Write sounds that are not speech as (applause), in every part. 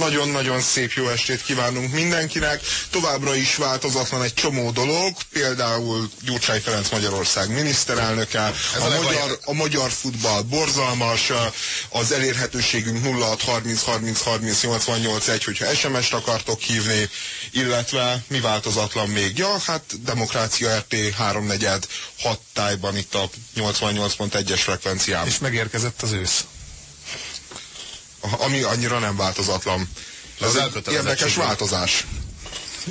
Nagyon-nagyon szép jó estét kívánunk mindenkinek. Továbbra is változatlan egy csomó dolog, például Gyurcsány Ferenc Magyarország miniszterelnöke, a, magyar, a magyar futball borzalmas, az elérhetőségünk 0630 30 30 88 1, hogyha SMS-t akartok hívni, illetve mi változatlan még? Ja, hát Demokrácia RT 3 6 tájban itt a 88.1-es frekvencián. És megérkezett az ősz ami annyira nem változatlan. Ez egy érdekes változás.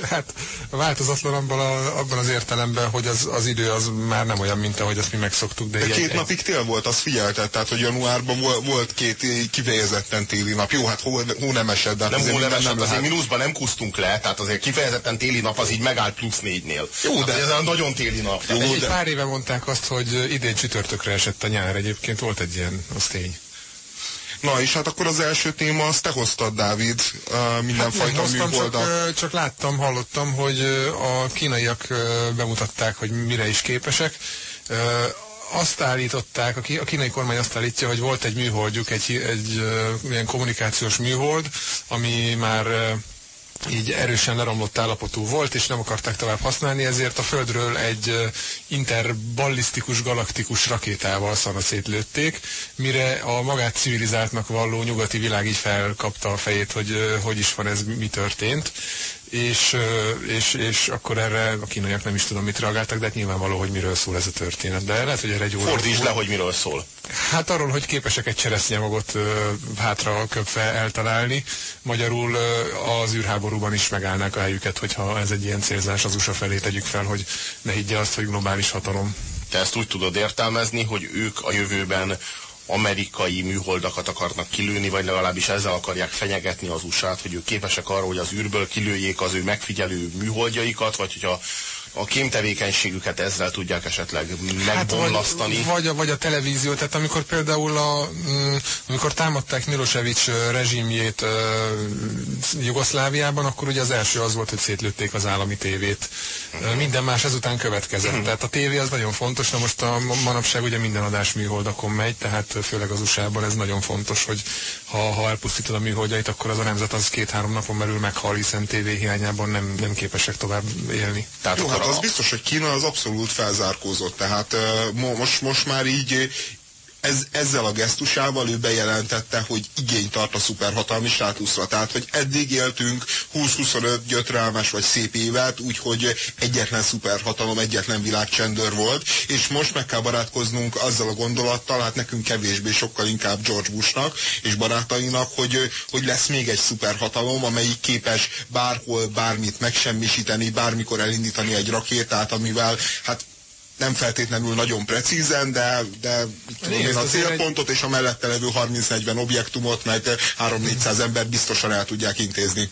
Hát változatlan abban, a, abban az értelemben, hogy az, az idő az már nem olyan, mint ahogy azt mi megszoktuk. De, de két egy, napig tél volt, azt figyelted, tehát hogy januárban volt két kifejezetten téli nap. Jó, hát hó, hó nem esett, de hát nem hó nem esett, nem azért mínuszban nem kusztunk le, tehát azért kifejezetten téli nap az így megállt plusz négynél. Jó, hát, de ez a nagyon téli nap. Jó, de, de... Egy pár éve mondták azt, hogy idén csütörtökre esett a nyár, egyébként volt egy ilyen, az tény. Na, és hát akkor az első téma, azt te hoztad, Dávid, mindenfajta hát műholdak. Csak, csak láttam, hallottam, hogy a kínaiak bemutatták, hogy mire is képesek. Azt állították, a kínai kormány azt állítja, hogy volt egy műholdjuk, egy, egy ilyen kommunikációs műhold, ami már így erősen leromlott állapotú volt, és nem akarták tovább használni, ezért a Földről egy interballisztikus galaktikus rakétával szanaszétlőtték, mire a magát civilizáltnak valló nyugati világ így felkapta a fejét, hogy hogy is van ez, mi történt és, és, és akkor erre a kínaiak nem is tudom, mit reagáltak, de hát nyilvánvaló, hogy miről szól ez a történet. De lehet, hogy erre egy óra... Fordítsd le, hogy miről szól. Hát arról, hogy képesek egy cseresznyemagot hátra köpve eltalálni. Magyarul az űrháborúban is megállnák a helyüket, hogyha ez egy ilyen célzás az USA felé tegyük fel, hogy ne higgye azt, hogy globális hatalom. Te ezt úgy tudod értelmezni, hogy ők a jövőben amerikai műholdakat akarnak kilőni, vagy legalábbis ezzel akarják fenyegetni az USA-t, hogy ők képesek arra, hogy az űrből kilőjék az ő megfigyelő műholdjaikat, vagy hogyha a kémtevékenységüket ezzel tudják esetleg megbomlasztani. Hát vagy, vagy, a, vagy a televízió, tehát amikor például a, mm, amikor támadták Milosevic rezsimjét Jugoszláviában, akkor ugye az első az volt, hogy szétlőtték az állami tévét. Uh, minden más ezután következett. Uh Tehát a tévé az nagyon fontos, na most a manapság ugye minden adás műholdakon megy, tehát főleg az USA-ban ez nagyon fontos, hogy ha, ha elpusztítod a műholdjait, akkor az a nemzet az két-három napon belül meghal, hiszen tévé hiányában nem, nem képesek tovább élni. Tehát Jó, az biztos, hogy Kína az abszolút felzárkózott, tehát most, most már így ez, ezzel a gesztusával ő bejelentette, hogy igény tart a szuperhatalmi státuszra. Tehát, hogy eddig éltünk 20-25 gyötrelmes vagy szép évet, úgyhogy egyetlen szuperhatalom, egyetlen világcsendőr volt, és most meg kell barátkoznunk azzal a gondolattal, hát nekünk kevésbé, sokkal inkább George Bushnak és barátainak, hogy, hogy lesz még egy szuperhatalom, amelyik képes bárhol bármit megsemmisíteni, bármikor elindítani egy rakétát, amivel hát nem feltétlenül nagyon precízen, de, de tudom én a célpontot egy... és a mellette levő 30-40 objektumot, meg 3-400 ember biztosan el tudják intézni.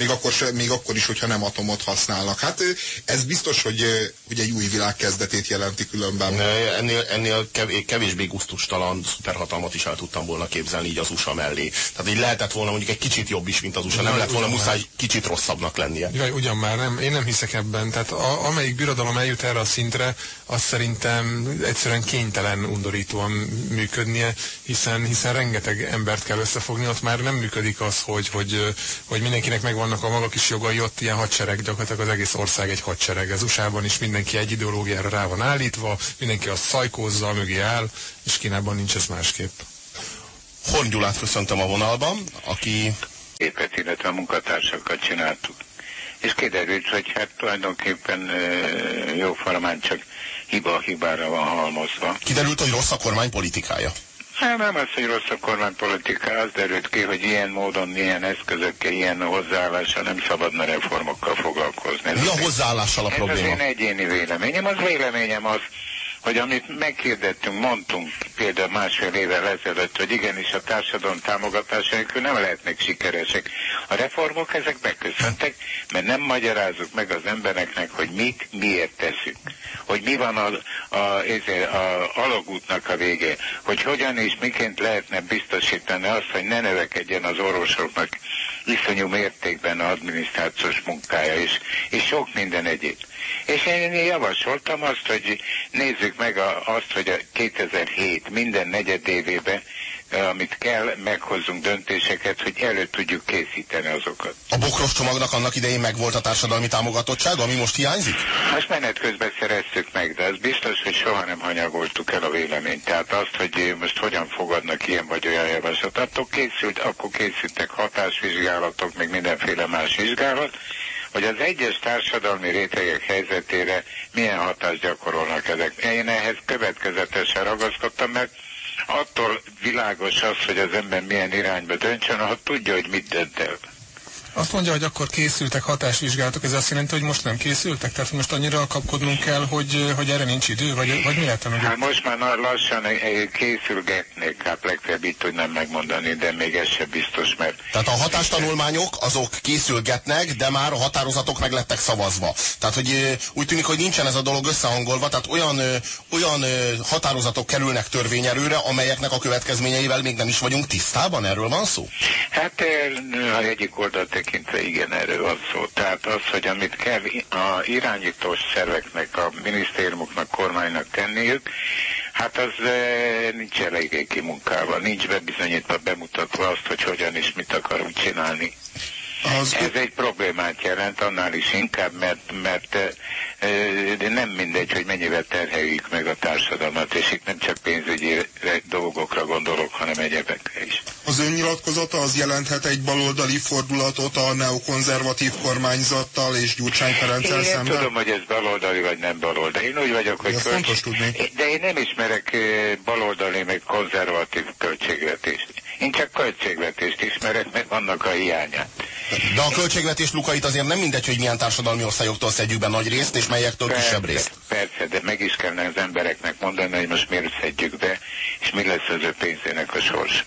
Még akkor, még akkor is, hogyha nem atomot használnak. Hát ez biztos, hogy, hogy egy új világ kezdetét jelenti különben. Ennél, ennél kevésbé guztustalan szuperhatalmat is el tudtam volna képzelni így az USA mellé. Tehát így lehetett volna mondjuk egy kicsit jobb is, mint az USA. Nem lett volna muszáj kicsit rosszabbnak lennie. Jaj, ugyan már nem. Én nem hiszek ebben. Tehát a, amelyik birodalom eljut erre a szintre, az szerintem egyszerűen kénytelen undorítóan működnie, hiszen, hiszen rengeteg embert kell összefogni, ott már nem működik az, hogy, hogy, hogy mindenkinek megvan vannak a maga kis jogai, ott ilyen hadsereg, gyakorlatilag az egész ország egy hadsereg. Az USA-ban is mindenki egy ideológiára rá van állítva, mindenki azt szajkózza, mögé áll, és Kínában nincs ez másképp. Horn Gyulát köszöntöm a vonalban, aki... Épet, illetve a munkatársakat csináltuk. És kiderült, hogy hát tulajdonképpen jó formán csak hiba hibára van halmozva. Kiderült, hogy rossz a kormány politikája. Hát nem az, hogy rossz a kormánypolitika, az derült ki, hogy ilyen módon, ilyen eszközökkel, ilyen hozzáállással nem szabadna reformokkal foglalkozni. Mi a hozzáállással a ez probléma? Ez az én egyéni véleményem. Az véleményem az, hogy amit meghirdettünk, mondtunk például másfél évvel ezelőtt, hogy igenis a társadalom támogatása nélkül nem lehetnek sikeresek. A reformok ezek beköszöntek, mert nem magyarázzuk meg az embereknek, hogy mit, miért teszünk. Hogy mi van a, a, a, a alagútnak a vége, hogy hogyan és miként lehetne biztosítani azt, hogy ne növekedjen az orvosoknak iszonyú mértékben az adminisztrációs munkája is, és sok minden egyéb. És én javasoltam azt, hogy nézzük meg a, azt, hogy a 2007 minden negyed évében amit kell, meghozzunk döntéseket, hogy elő tudjuk készíteni azokat. A bokros csomagnak annak idején megvolt a társadalmi támogatottsága, ami most hiányzik? Most menet közben szereztük meg, de az biztos, hogy soha nem hanyagoltuk el a véleményt. Tehát azt, hogy most hogyan fogadnak ilyen vagy olyan javaslatot, készült, akkor készültek hatásvizsgálatok, meg mindenféle más vizsgálat, hogy az egyes társadalmi rétegek helyzetére milyen hatást gyakorolnak ezek. Én ehhez következetesen ragaszkodtam, mert attól világos az, hogy az ember milyen irányba döntsön, ha tudja, hogy mit dönt el. Azt mondja, hogy akkor készültek hatásvizsgálatok, ez azt jelenti, hogy most nem készültek? Tehát most annyira kapkodnunk kell, hogy, hogy erre nincs idő, vagy, vagy mi lehet? Hát most már lassan készülgetnék, hát legfeljebb itt tudnám megmondani, de még ez sem biztos, mert... Tehát a hatástanulmányok azok készülgetnek, de már a határozatok meg lettek szavazva. Tehát, hogy úgy tűnik, hogy nincsen ez a dolog összehangolva, tehát olyan, olyan határozatok kerülnek törvényerőre, amelyeknek a következményeivel még nem is vagyunk tisztában, erről van szó? Hát a egyik oldalt tekintve igen, erről van szó. Tehát az, hogy amit kell a irányítós szerveknek, a minisztériumoknak, kormánynak tenniük, Hát az e, nincs eléggé kimunkálva, nincs bebizonyítva, bemutatva azt, hogy hogyan és mit akarunk csinálni. Az... Ez egy problémát jelent, annál is inkább, mert, mert de nem mindegy, hogy mennyivel terheljük meg a társadalmat, és itt nem csak pénzügyi dolgokra gondolok, hanem egyebekre is. Az önnyilatkozata az jelenthet egy baloldali fordulatot a neokonzervatív kormányzattal és Gyurcsány Ferenccel szemben? Én tudom, hogy ez baloldali vagy nem baloldali. Én úgy vagyok, hogy... Ez kölcs... fontos tudni. De én nem ismerek baloldali, meg konzervatív költségvetést. Én csak költségvetést ismerek, meg annak a hiányát. De a költségvetés lukait azért nem mindegy, hogy milyen társadalmi osztályoktól szedjük be nagy részt, és melyektől persze, kisebb részt. Persze, de meg is kellene az embereknek mondani, hogy most miért szedjük be, és mi lesz az ő pénzének a sors.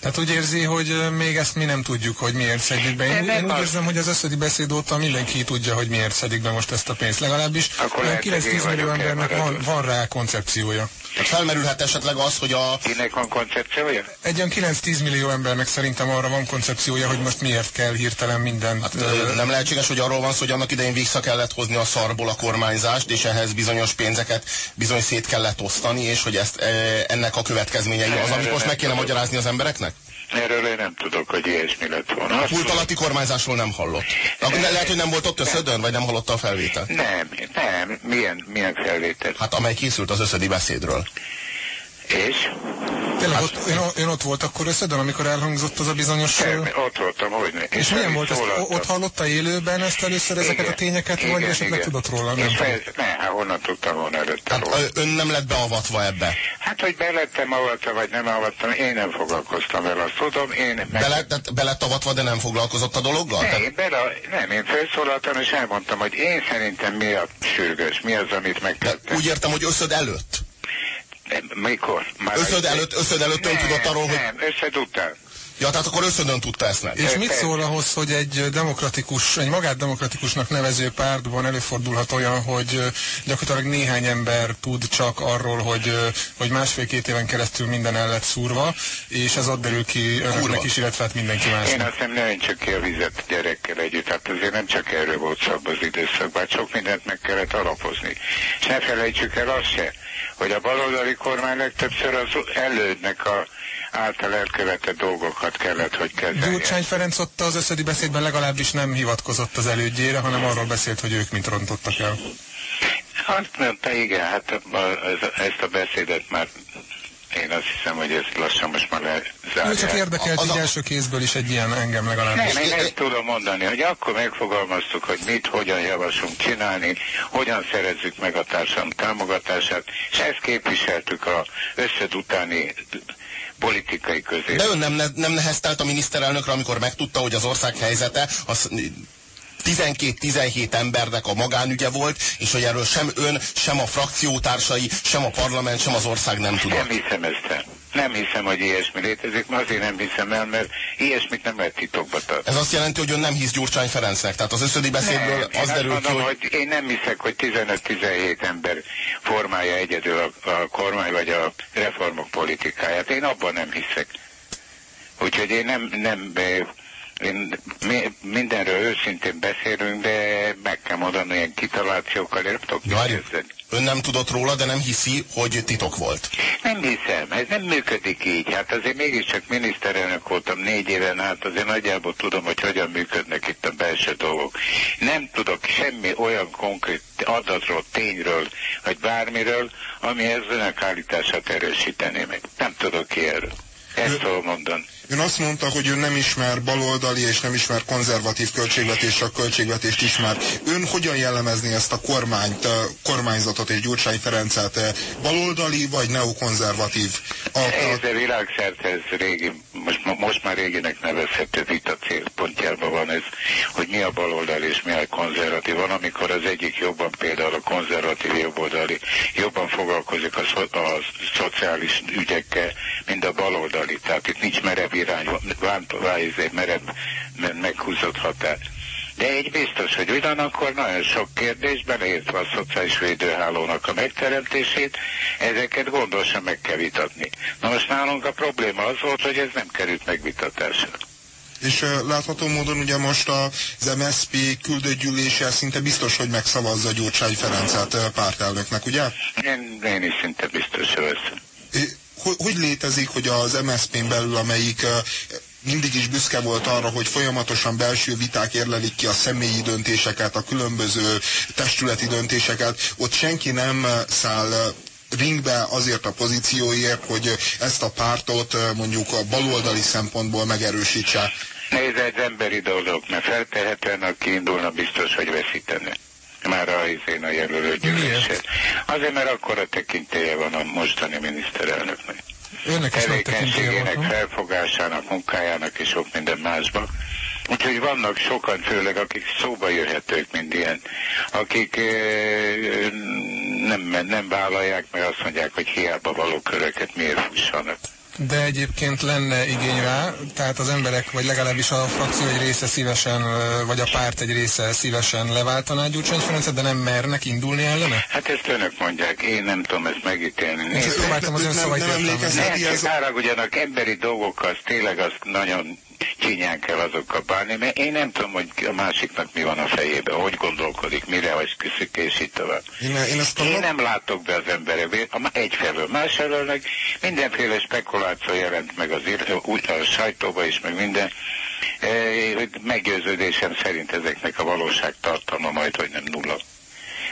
Tehát úgy érzi, hogy még ezt mi nem tudjuk, hogy miért szedik be. Én, én úgy érzem, hogy az összödi beszéd óta mindenki tudja, hogy miért szedik be most ezt a pénzt. Legalábbis 9-10 millió embernek van, van rá koncepciója. Tehát felmerülhet esetleg az, hogy a... Kinek van koncepciója? Egy olyan 9-10 millió embernek szerintem arra van koncepciója, hogy most miért kell hirtelen minden. Hát, ö... Nem lehetséges, hogy arról van szó, hogy annak idején vissza kellett hozni a szarból a kormányzást, és ehhez bizonyos pénzeket bizony szét kellett osztani, és hogy ezt, ennek a következményei az, amit most meg kéne magyarázni az embereknek? Erről én nem tudok, hogy ilyesmi lett volna. A pult alatti kormányzásról nem hallott. Akkor lehet, hogy nem volt ott összödön, vagy nem hallotta a felvételt? Nem, nem. Milyen, milyen felvétel? Hát amely készült az összödi beszédről. És? Tényleg hát, ott, ön, ön ott volt akkor összedön, amikor elhangzott az a bizonyos... Nem, ott voltam, hogy ne. És milyen volt ezt? Ott hallotta élőben ezt először ezeket igen, a tényeket, igen, vagy esetleg igen. tudott róla? Nem, fejez, ne, hát honnan tudtam volna előtte hát, róla. Ön nem lett beavatva ebbe? Hát, hogy belettem avatva, vagy nem avattam, én nem foglalkoztam vele, azt tudom. Én meg... Bele, belett avatva, de nem foglalkozott a dologgal? Ne, én bele, nem, én felszólaltam, és elmondtam, hogy én szerintem mi a sürgős, mi az, amit megtettem. Úgy értem, hogy összöd előtt? Mikor? Már összöd előtt, összöd előtt ön tudott arról, hogy... Nem, összöd után. Ja, tehát akkor összödön tudta ezt meg. És mit szól ahhoz, hogy egy demokratikus, egy magát demokratikusnak nevező pártban előfordulhat olyan, hogy gyakorlatilag néhány ember tud csak arról, hogy, hogy másfél-két éven keresztül minden el lett szúrva, és ez ott derül ki önöknek is, illetve hát mindenki másnak. Én azt hiszem, nem csak ki a vizet gyerekkel együtt, tehát azért nem csak erről volt szab az időszakban, sok mindent meg kellett alapozni. És ne felejtsük el azt se, hogy a baloldali kormány legtöbbször az elődnek a által elkövetett dolgokat kellett, hogy kezelje. Gyurcsány Ferenc ott az összedi beszédben legalábbis nem hivatkozott az elődjére, hanem arról beszélt, hogy ők mint rontottak el. Hát mondta, igen, hát ezt a beszédet már én azt hiszem, hogy ez lassan most már lezárja. csak érdekelt az így első kézből is egy ilyen engem legalábbis. Nem, én ezt tudom mondani, hogy akkor megfogalmaztuk, hogy mit, hogyan javaslunk csinálni, hogyan szerezzük meg a társadalom támogatását, és ezt képviseltük a összed utáni politikai közé. De ön nem, nem neheztelt a miniszterelnökre, amikor megtudta, hogy az ország helyzete az 12-17 embernek a magánügye volt, és hogy erről sem ön, sem a frakciótársai, sem a parlament, sem az ország nem tudott. Nem hiszem ezt el. Nem hiszem, hogy ilyesmi létezik, mert azért nem hiszem el, mert ilyesmit nem lehet titokba tartani. Ez azt jelenti, hogy ön nem hisz Gyurcsány Ferencnek. Tehát az összödi beszédből nem, az derül mondom, ki, hogy... hogy... Én nem hiszek, hogy 15-17 ember formálja egyedül a, a kormány vagy a reformok politikáját. Én abban nem hiszek. Úgyhogy én nem, nem én, mi, mindenről őszintén beszélünk, de meg kell mondani, ilyen kitalációkkal én nem tudok kezdeni. Ön nem tudott róla, de nem hiszi, hogy titok volt. Nem hiszem, ez nem működik így. Hát azért mégiscsak miniszterelnök voltam négy éven át, azért nagyjából tudom, hogy hogyan működnek itt a belső dolgok. Nem tudok semmi olyan konkrét adatról, tényről, vagy bármiről, ami ez önök állítását erősítené meg. Nem tudok ki erről. Ezt tudom mondani. Ön azt mondta, hogy ön nem ismer baloldali és nem ismer konzervatív költségvetést, csak költségvetést ismer. Ön hogyan jellemezni ezt a kormányt, kormányzatot és Gyurcsány Ferencet? Baloldali vagy neokonzervatív? A, a... Ez a világszerte, ez régi, most, most már réginek nevezhető vita célpontjában van ez, hogy mi a baloldali és mi a konzervatív. Van, amikor az egyik jobban például a konzervatív jobboldali jobban foglalkozik a, szo a szociális ügyekkel, mint a baloldali. Tehát itt nincs merev irány, vájzé, merev, meghúzott határ. De egy biztos, hogy ugyanakkor nagyon sok kérdés, beleértve a szociális védőhálónak a megteremtését, ezeket gondosan meg kell vitatni. Na most nálunk a probléma az volt, hogy ez nem került megvitatásra. És látható módon ugye most az MSZP küldőgyűlése szinte biztos, hogy megszavazza Gyurcsány Ferencet pártelnöknek, ugye? Én, én is szinte biztos veszem hogy, hogy létezik, hogy az MSZP-n belül, amelyik mindig is büszke volt arra, hogy folyamatosan belső viták érlelik ki a személyi döntéseket, a különböző testületi döntéseket, ott senki nem száll ringbe azért a pozícióért, hogy ezt a pártot mondjuk a baloldali szempontból megerősítse. Nézd, egy emberi dolog, mert feltehetően, aki indulna, biztos, hogy veszítene már a izén a jelölőgyűlésen. Azért, mert akkor a tekintélye van a mostani miniszterelnöknek. Önnek is Tevékenységének, felfogásának, munkájának és sok minden másban. Úgyhogy vannak sokan, főleg akik szóba jöhetők, mint ilyen, akik e, nem, nem vállalják, mert azt mondják, hogy hiába való köröket miért fussanak de egyébként lenne igény rá, tehát az emberek, vagy legalábbis a frakció egy része szívesen, vagy a párt egy része szívesen leváltaná Gyurcsány Ferencet, de nem mernek indulni ellene? Hát ezt önök mondják, én nem tudom ezt megítélni. Én ezt próbáltam az ön szavait Nem, nem, nem, emberi dolgokkal, tényleg azt nagyon csinyán kell azokkal bánni, mert én nem tudom, hogy a másiknak mi van a fejében, hogy gondolkodik, mire vagy küszük, és így tovább. Én, én, ezt én nem látok be az emberek, egyfelől, másfelől meg mindenféle spekuláció jelent meg az úgy a sajtóba is, meg minden, e, hogy meggyőződésem szerint ezeknek a valóság tartalma majd, hogy nem nulla.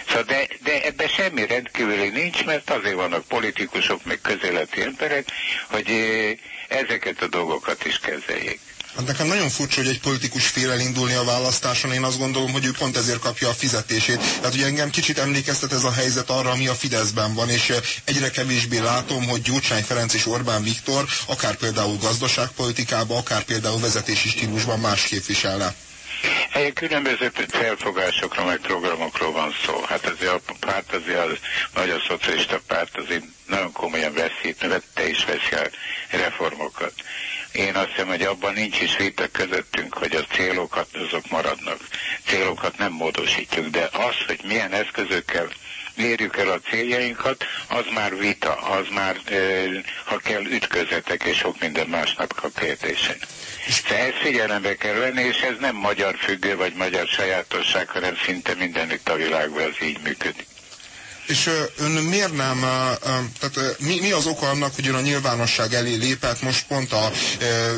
Szóval de, de ebben semmi rendkívüli nincs, mert azért vannak politikusok, meg közéleti emberek, hogy e, ezeket a dolgokat is kezeljék. Hát nekem nagyon furcsa, hogy egy politikus fél elindulni a választáson. Én azt gondolom, hogy ő pont ezért kapja a fizetését. Tehát ugye engem kicsit emlékeztet ez a helyzet arra, ami a Fideszben van, és eh, egyre kevésbé látom, hogy Gyurcsány Ferenc és Orbán Viktor akár például gazdaságpolitikában, akár például vezetési stílusban más képviselne. Egy különböző felfogásokról, meg programokról van szó. Hát azért a párt, azért a magyar szocialista párt azért nagyon komolyan veszi, vette és veszi a reformokat. Én azt hiszem, hogy abban nincs is vita közöttünk, hogy a célokat azok maradnak. Célokat nem módosítjuk, de az, hogy milyen eszközökkel érjük el a céljainkat, az már vita, az már, ha kell, ütközetek és sok minden másnap a kérdésen. De ezt figyelembe kell venni, és ez nem magyar függő vagy magyar sajátosság, hanem szinte mindenütt a világban az így működik. És ön miért nem, tehát mi, mi az oka annak, hogy ön a nyilvánosság elé lépett? Most pont a,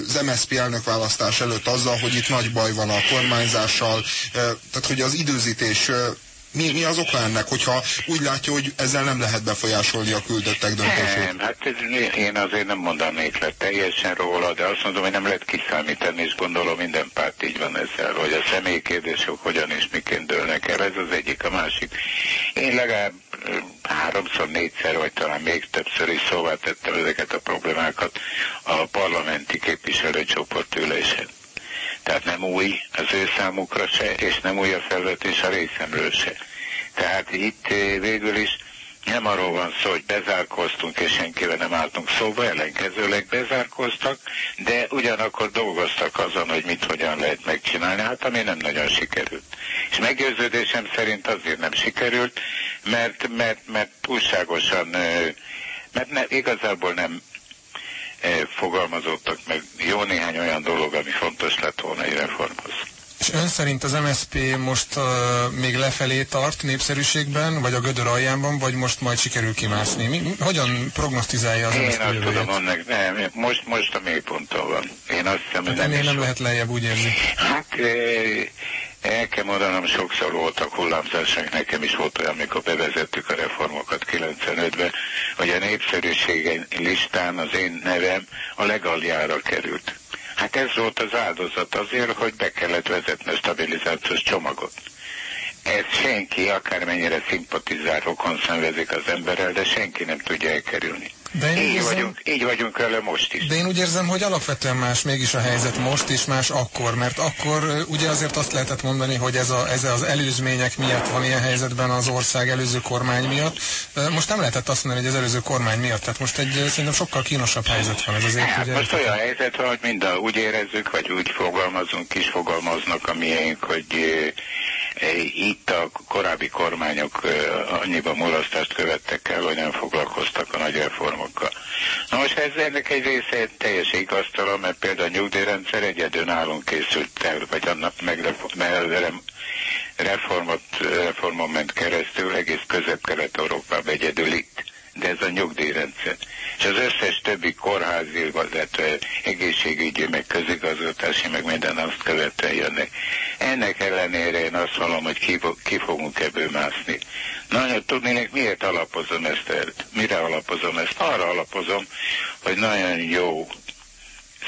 az MSZP elnökválasztás előtt azzal, hogy itt nagy baj van a kormányzással, tehát hogy az időzítés mi, mi az oka ennek, hogyha úgy látja, hogy ezzel nem lehet befolyásolni a küldöttek döntését? Nem, hát ez, én azért nem mondanék le teljesen róla, de azt mondom, hogy nem lehet kiszámítani, és gondolom minden párt így van ezzel, hogy a személyi kérdések hogyan és miként dőlnek el. Ez az egyik, a másik. Én legalább háromszor, négyszer, vagy talán még többször is szóvá tettem ezeket a problémákat a parlamenti képviselőcsoport ülésen. Tehát nem új az ő számukra se, és nem új a felvetés a részemről se. Tehát itt eh, végül is nem arról van szó, hogy bezárkoztunk és senkivel nem álltunk szóba, ellenkezőleg bezárkoztak, de ugyanakkor dolgoztak azon, hogy mit hogyan lehet megcsinálni, hát ami nem nagyon sikerült. És meggyőződésem szerint azért nem sikerült, mert, mert, mert túlságosan, mert ne, igazából nem fogalmazottak meg jó néhány olyan dolog, ami fontos lett volna egy reformhoz. És ön szerint az MSP most uh, még lefelé tart népszerűségben, vagy a gödör aljánban, vagy most majd sikerül kimászni? Mi, hogyan prognosztizálja az Én MSZP azt tudom, annak, nem, most, most a mélyponton van. Én azt hiszem, hogy hát nem, nem lehet lejjebb, úgy érzi. Hát el kell mondanom, sokszor voltak hullámzások, nekem is volt olyan, amikor bevezettük a reformokat 95-ben, hogy a népszerűségen listán az én nevem a legaljára került. Hát ez volt az áldozat azért, hogy be kellett vezetni a stabilizációs csomagot. Ez senki, akármennyire szimpatizál, rokon szenvezik az emberrel, de senki nem tudja elkerülni. De így, érzem, vagyunk, így vagyunk vele most is. De én úgy érzem, hogy alapvetően más mégis a helyzet most is, más akkor, mert akkor ugye azért azt lehetett mondani, hogy ez, a, ez az előzmények miatt van ilyen helyzetben az ország előző kormány miatt. Most nem lehetett azt mondani, hogy az előző kormány miatt, tehát most egy szerintem sokkal kínosabb helyzet van ez azért. Hát ugye most olyan helyzet van, hogy mind a, úgy érezzük, vagy úgy fogalmazunk, is fogalmaznak a miénk, hogy itt a korábbi kormányok annyiban mulasztást követtek el, hogy nem foglalkoztak a nagy reformokkal. Na most ez ennek egy része teljes igaztalan, mert például a nyugdíjrendszer egyedül nálunk készült el, vagy annak meg reformot, reformon ment keresztül, egész közép-kelet-európában egyedül itt de ez a nyugdíjrendszer. És az összes többi kórházi, illetve egészségügyi, meg közigazgatási, meg minden azt követően jönnek. Ennek ellenére én azt mondom, hogy ki, ki fogunk ebből mászni. Nagyon tudnének, miért alapozom ezt el? Mire alapozom ezt? Arra alapozom, hogy nagyon jó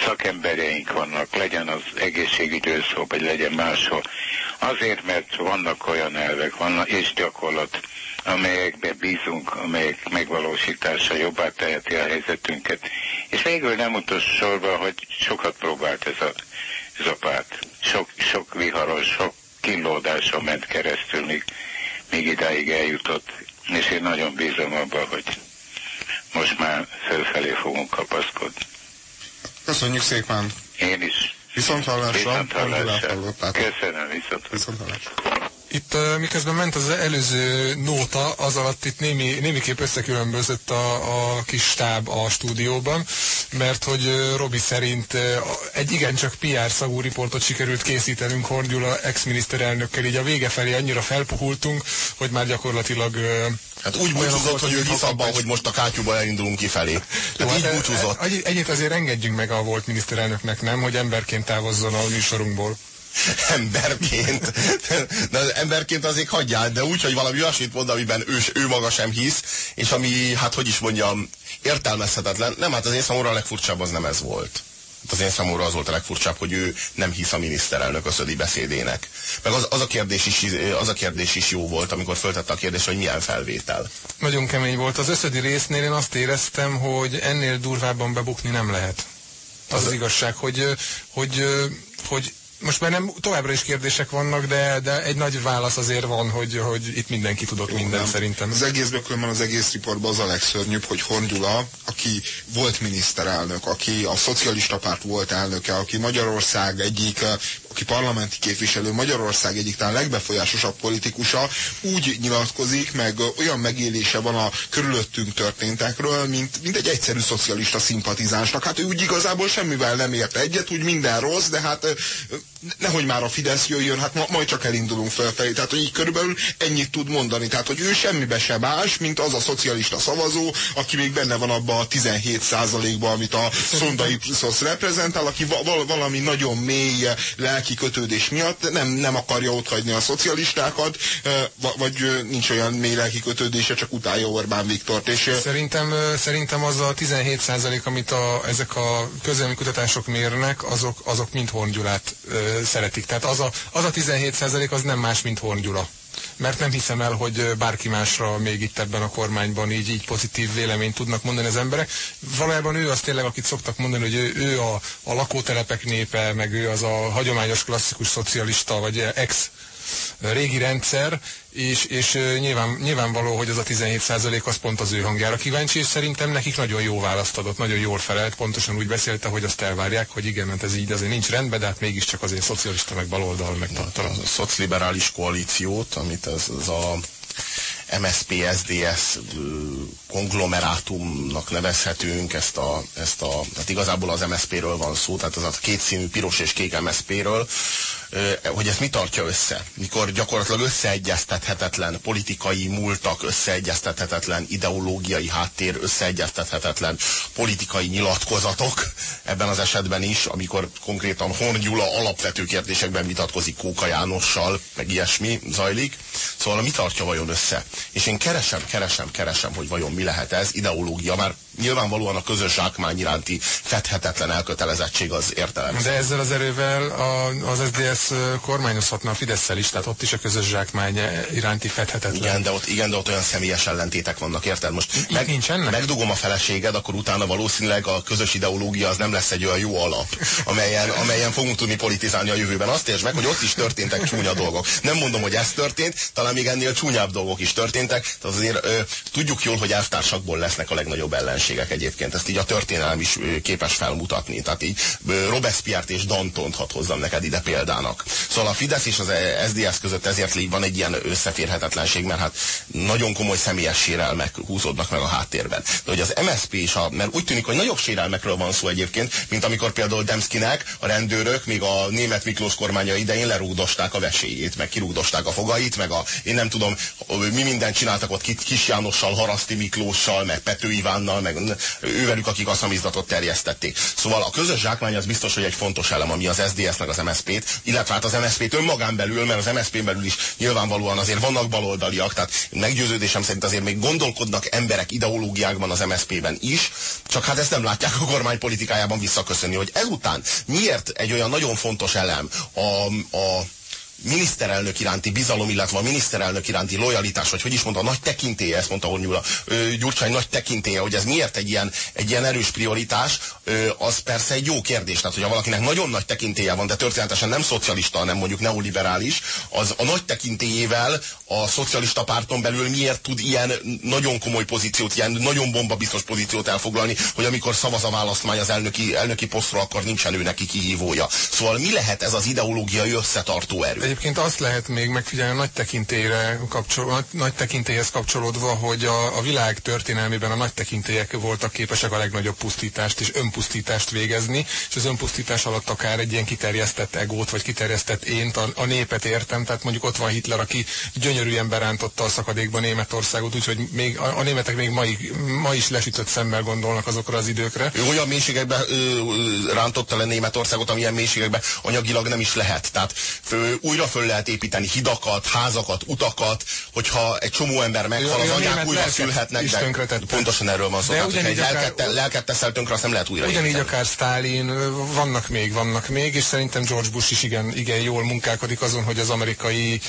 szakembereink vannak, legyen az egészségügyről szó, vagy legyen máshol. Azért, mert vannak olyan elvek, vannak, és gyakorlat, amelyekben bízunk, amelyek megvalósítása jobbá teheti a helyzetünket. És végül nem utolsó sorban, hogy sokat próbált ez a, ez a párt. Sok, sok viharos, sok kínlódáson ment keresztül, míg, míg idáig eljutott. És én nagyon bízom abban, hogy most már felfelé fogunk kapaszkodni. Köszönjük szépen! Én is. Viszont hallásra. Viszont hallásra. Köszönöm, viszont. Viszont hallásra. Itt miközben ment az előző nóta, az alatt itt némi, némiképp összekülönbözött a, a kis stáb a stúdióban, mert hogy Robi szerint egy igencsak PR szagú riportot sikerült készítenünk Hordyula ex-miniszterelnökkel, így a vége felé annyira felpuhultunk, hogy már gyakorlatilag Hát úgy búcsúzott, hogy ő hisz abban, hogy most a kátyúba elindulunk kifelé. Tehát így búcsúzott. Egyébként azért engedjünk meg a volt miniszterelnöknek, nem, hogy emberként távozzon a műsorunkból. Emberként. De az emberként azért hagyjál, de úgy, hogy valami olyasmit mond, amiben ő, ő maga sem hisz, és ami, hát hogy is mondjam, értelmezhetetlen. Nem, hát az én számomra a legfurcsább az nem ez volt. Hát az én számomra az volt a legfurcsább, hogy ő nem hisz a miniszterelnök összödi beszédének. Meg az, az, a kérdés is, az a kérdés is jó volt, amikor föltette a kérdést, hogy milyen felvétel. Nagyon kemény volt. Az összödi résznél én azt éreztem, hogy ennél durvábban bebukni nem lehet. Az az, az igazság, hogy, hogy, hogy most már nem, továbbra is kérdések vannak, de, de egy nagy válasz azért van, hogy, hogy itt mindenki tudott mindent szerintem. Az egészből különben az egész riportban az a legszörnyűbb, hogy Hondula, aki volt miniszterelnök, aki a szocialista párt volt elnöke, aki Magyarország egyik aki parlamenti képviselő, Magyarország egyik talán legbefolyásosabb politikusa, úgy nyilatkozik, meg olyan megélése van a körülöttünk történtekről, mint, mint egy egyszerű szocialista szimpatizánsnak. Hát ő úgy igazából semmivel nem ért egyet, úgy minden rossz, de hát nehogy már a Fidesz jöjjön, hát ma, majd csak elindulunk felfelé. Tehát, hogy így körülbelül ennyit tud mondani. Tehát, hogy ő semmibe sem más, mint az a szocialista szavazó, aki még benne van abban a 17 ban amit a Szondai Ipsos reprezentál, aki val valami nagyon mély lelki kötődés miatt nem, nem akarja otthagyni a szocialistákat, vagy nincs olyan mély lelki kötődése, csak utálja Orbán Viktort. És szerintem, szerintem az a 17% amit a, ezek a közelmi kutatások mérnek, azok, azok mind Horn Gyulát szeretik. Tehát az a, az a 17 az nem más, mint Horn Gyula. mert nem hiszem el, hogy bárki másra még itt ebben a kormányban így, így pozitív véleményt tudnak mondani az emberek. Valójában ő az tényleg, akit szoktak mondani, hogy ő, ő a, a lakótelepek népe, meg ő az a hagyományos klasszikus szocialista, vagy ex régi rendszer, és, és nyilván, nyilvánvaló, hogy az a 17% az pont az ő hangjára kíváncsi, és szerintem nekik nagyon jó választ adott, nagyon jól felelt, pontosan úgy beszélte, hogy azt elvárják, hogy igen, mert ez így azért nincs rendben, de hát mégiscsak azért szocialista, meg baloldal, meg tartalom. A szocliberális koalíciót, amit ez, ez a MSP-SDS konglomerátumnak nevezhetünk, ezt a, ezt a, hát igazából az MSP-ről van szó, tehát az a kétszínű piros és kék MSP-ről, hogy ezt mi tartja össze, mikor gyakorlatilag összeegyeztethetetlen politikai múltak, összeegyeztethetetlen ideológiai háttér, összeegyeztethetetlen politikai nyilatkozatok, ebben az esetben is, amikor konkrétan Horn Gyula alapvető kérdésekben vitatkozik Kóka Jánossal, meg ilyesmi zajlik. Szóval mi tartja vajon össze? És én keresem, keresem, keresem, hogy vajon mi lehet ez, ideológia, már nyilvánvalóan a közös zsákmány iránti fedhetetlen elkötelezettség az értelem. De ezzel az erővel a, az SZDSZ kormányozhatna a fidesz is, tehát ott is a közös zsákmány iránti fedhetetlen. Igen, de ott, igen, de ott olyan személyes ellentétek vannak, érted? Most meg, nincsenek? megdugom a feleséged, akkor utána valószínűleg a közös ideológia az nem lesz egy olyan jó alap, amelyen, amelyen fogunk tudni politizálni a jövőben. Azt értsd meg, hogy ott is történtek csúnya dolgok. Nem mondom, hogy ez történt, talán még ennél csúnyább dolgok is történtek, tehát azért ö, tudjuk jól, hogy elvtársakból lesznek a legnagyobb ellenségek egyébként. Ezt így a történelem is képes felmutatni. Tehát így Robespierre-t és Dantont hadd hozzam neked ide példának. Szóval a Fidesz és az SZDSZ között ezért van egy ilyen összeférhetetlenség, mert hát nagyon komoly személyes sérelmek húzódnak meg a háttérben. De hogy az MSZP is, a, mert úgy tűnik, hogy nagyobb sérelmekről van szó egyébként, mint amikor például Demszkinek a rendőrök még a német Miklós kormánya idején lerúgdosták a veséjét, meg kirúgdosták a fogait, meg a, én nem tudom, mi mindent csináltak ott Kis Jánossal, Haraszti Miklóssal, meg Pető Ivánnal, meg ővelük, akik a szamizdatot terjesztették. Szóval a közös zsákmány az biztos, hogy egy fontos elem, ami az SZDSZ meg az MSZP-t, illetve hát az MSZP-t önmagán belül, mert az MSZP-n belül is nyilvánvalóan azért vannak baloldaliak, tehát meggyőződésem szerint azért még gondolkodnak emberek ideológiákban az MSZP-ben is, csak hát ezt nem látják a kormány politikájában visszaköszönni, hogy ezután miért egy olyan nagyon fontos elem a, a miniszterelnök iránti bizalom, illetve a miniszterelnök iránti lojalitás, vagy hogy is mondta, nagy tekintélye, ezt mondta Hornyula, Gyurcsány nagy tekintélye, hogy ez miért egy ilyen, egy ilyen erős prioritás, ö, az persze egy jó kérdés. Tehát, hogyha valakinek nagyon nagy tekintélye van, de történetesen nem szocialista, hanem mondjuk neoliberális, az a nagy tekintélyével a szocialista párton belül miért tud ilyen nagyon komoly pozíciót, ilyen nagyon bombabiztos pozíciót elfoglalni, hogy amikor szavaz a választmány az elnöki, elnöki posztra, akkor nincsen ő neki kihívója. Szóval mi lehet ez az ideológiai összetartó erő? Egyébként azt lehet még megfigyelni nagy tekintélyre kapcsol, nagy, nagy tekintélyhez kapcsolódva, hogy a, a világ történelmében a nagy tekintélyek voltak képesek a legnagyobb pusztítást és önpusztítást végezni, és az önpusztítás alatt akár egy ilyen kiterjesztett egót, vagy kiterjesztett ént, a, a népet értem, tehát mondjuk ott van Hitler, aki gyönyörűen berántotta a szakadékba Németországot, úgyhogy még a, a németek még ma, ma is lesütött szemmel gondolnak azokra az időkre. Ő olyan mélységekbe rántotta le Németországot, amilyen mélységekbe anyagilag nem is lehet. Tehát fő, újra újra föl lehet építeni hidakat, házakat, utakat, hogyha egy csomó ember meghal, az anyák újra szülhetnek. De pontosan erről van szó. Tehát, egy lelket, akár, lelket teszel tönkre, azt nem lehet újra Ugyanígy építeni. akár Stalin, vannak még, vannak még, és szerintem George Bush is igen, igen jól munkálkodik azon, hogy az amerikai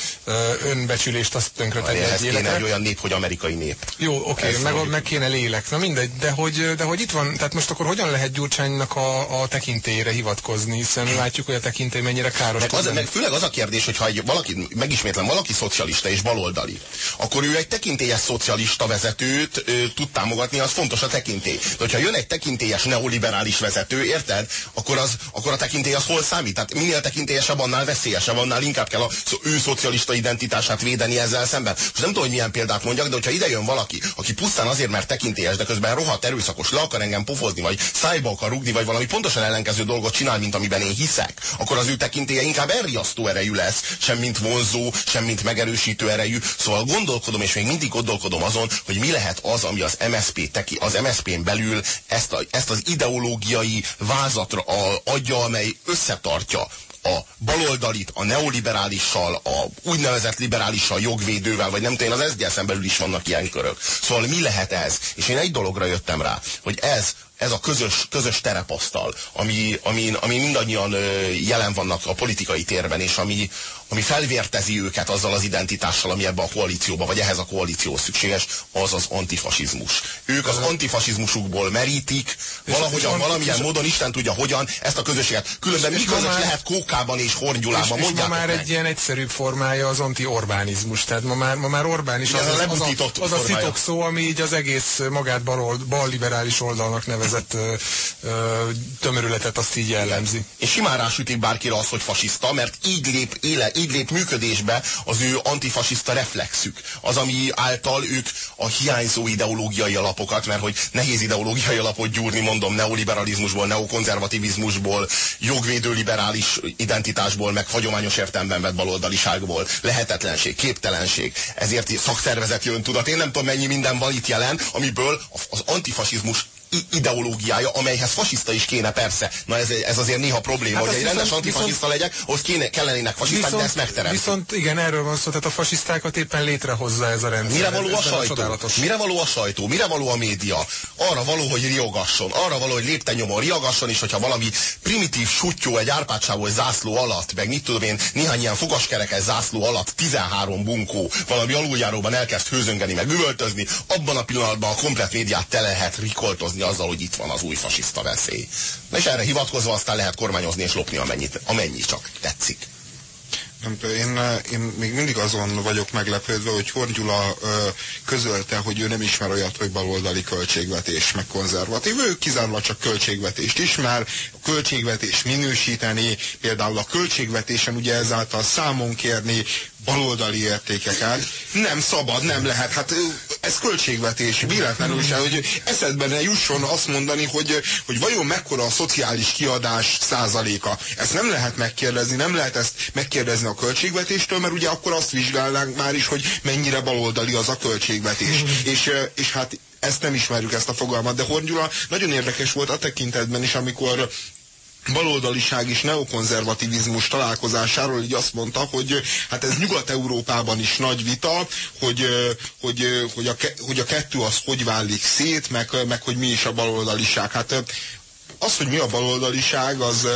önbecsülést azt tönkre tegye egy kéne egy olyan nép, hogy amerikai nép. Jó, oké, okay, meg, meg kéne lélek. Na mindegy, de hogy, de hogy itt van, tehát most akkor hogyan lehet Gyurcsánynak a, a tekintélyre hivatkozni, hiszen látjuk, hogy a tekintély mennyire káros. Meg, az, meg főleg az a kérdés, kérdés, hogyha egy valaki, megismétlem, valaki szocialista és baloldali, akkor ő egy tekintélyes szocialista vezetőt ö, tud támogatni, az fontos a tekintély. De hogyha jön egy tekintélyes neoliberális vezető, érted? Akkor, az, akkor a tekintély az hol számít? Tehát minél tekintélyesebb, annál veszélyesebb, annál inkább kell a ő szocialista identitását védeni ezzel szemben. Most nem tudom, hogy milyen példát mondjak, de hogyha ide jön valaki, aki pusztán azért, mert tekintélyes, de közben rohadt erőszakos, le akar engem pofozni, vagy szájba akar rugni, vagy valami pontosan ellenkező dolgot csinál, mint amiben én hiszek, akkor az ő tekintélye inkább elriasztó erejű lesz, lesz, sem mint vonzó, sem mint megerősítő erejű. Szóval gondolkodom, és még mindig gondolkodom azon, hogy mi lehet az, ami az MSZP teki, az MSZP-n belül ezt, a, ezt az ideológiai vázatra a, adja, amely összetartja a baloldalit, a neoliberálissal, a úgynevezett liberálissal, jogvédővel, vagy nem tudom, az szdsz belül is vannak ilyen körök. Szóval mi lehet ez? És én egy dologra jöttem rá, hogy ez ez a közös, közös terepasztal, ami, ami, ami mindannyian jelen vannak a politikai térben, és ami, ami felvértezi őket azzal az identitással, ami ebbe a koalícióba, vagy ehhez a koalíció szükséges, az az antifasizmus. Ők az antifasizmusukból merítik, valahogyan, valamilyen módon Isten tudja hogyan ezt a közösséget. Különben mi közös lehet Kókában és Hornyulában, és, és ma már meg. egy ilyen egyszerűbb formája az anti-Orbánizmus. Tehát ma már, ma már Orbán is az, az, az, a, az a titok szó, ami így az egész magát bal, bal liberális oldalnak nevezett ö, ö, tömörületet azt így jellemzi. És simán rásütik bárkire az, hogy fasiszta, mert így lép, éle, így lép működésbe az ő antifasiszta reflexük. Az, ami által ők a hiányzó ideológiai alapokat, mert hogy nehéz ideológiai alapot gyúrni, mondom, neoliberalizmusból, neokonzervativizmusból, jogvédő liberális identitásból, meg hagyományos értelemben vett baloldaliságból. Lehetetlenség, képtelenség. Ezért szakszervezet jön tudat. Én nem tudom, mennyi minden van itt jelen, amiből az antifasizmus ideológiája, amelyhez fasiszta is kéne persze. Na ez, ez azért néha probléma, hát hogy egy rendes antifasiszta legyek, ahhoz kéne, kellenének fasiszták, viszont, de ezt megteremteni. Viszont igen, erről van szó, tehát a fasisztákat éppen létrehozza ez a rendszer. Mire való a sajtó? Mire való a sajtó? Mire való a média? Arra való, hogy riogasson. Arra való, hogy lépten nyomon riogasson, és hogyha valami primitív sutyó egy árpácsávos zászló alatt, meg mit tudom én, néhány ilyen fogaskerekes zászló alatt 13 bunkó valami aluljáróban elkezd hőzöngeni, meg üvöltözni, abban a pillanatban a komplet médiát te lehet rikoltozni kormányozni azzal, hogy itt van az új fasiszta veszély. Na és erre hivatkozva aztán lehet kormányozni és lopni amennyit, amennyi csak tetszik. Nem, én, én még mindig azon vagyok meglepődve, hogy Horn Gyula ö, közölte, hogy ő nem ismer olyat, hogy baloldali költségvetés, meg konzervatív. Ő kizárólag csak költségvetést ismer, költségvetés minősíteni, például a költségvetésen ugye ezáltal számon kérni baloldali értékeket. Nem szabad, nem lehet. Hát ez költségvetés, véletlenül se, hogy eszedben ne jusson azt mondani, hogy, hogy vajon mekkora a szociális kiadás százaléka. Ezt nem lehet megkérdezni, nem lehet ezt megkérdezni a költségvetéstől, mert ugye akkor azt vizsgálnánk már is, hogy mennyire baloldali az a költségvetés. és, és hát ezt nem ismerjük, ezt a fogalmat, de Horn nagyon érdekes volt a tekintetben is, amikor baloldaliság és neokonzervativizmus találkozásáról így azt mondta, hogy hát ez Nyugat-Európában is nagy vita, hogy, hogy, hogy, a, hogy a kettő az hogy válik szét, meg, meg hogy mi is a baloldaliság. Hát az, hogy mi a baloldaliság, az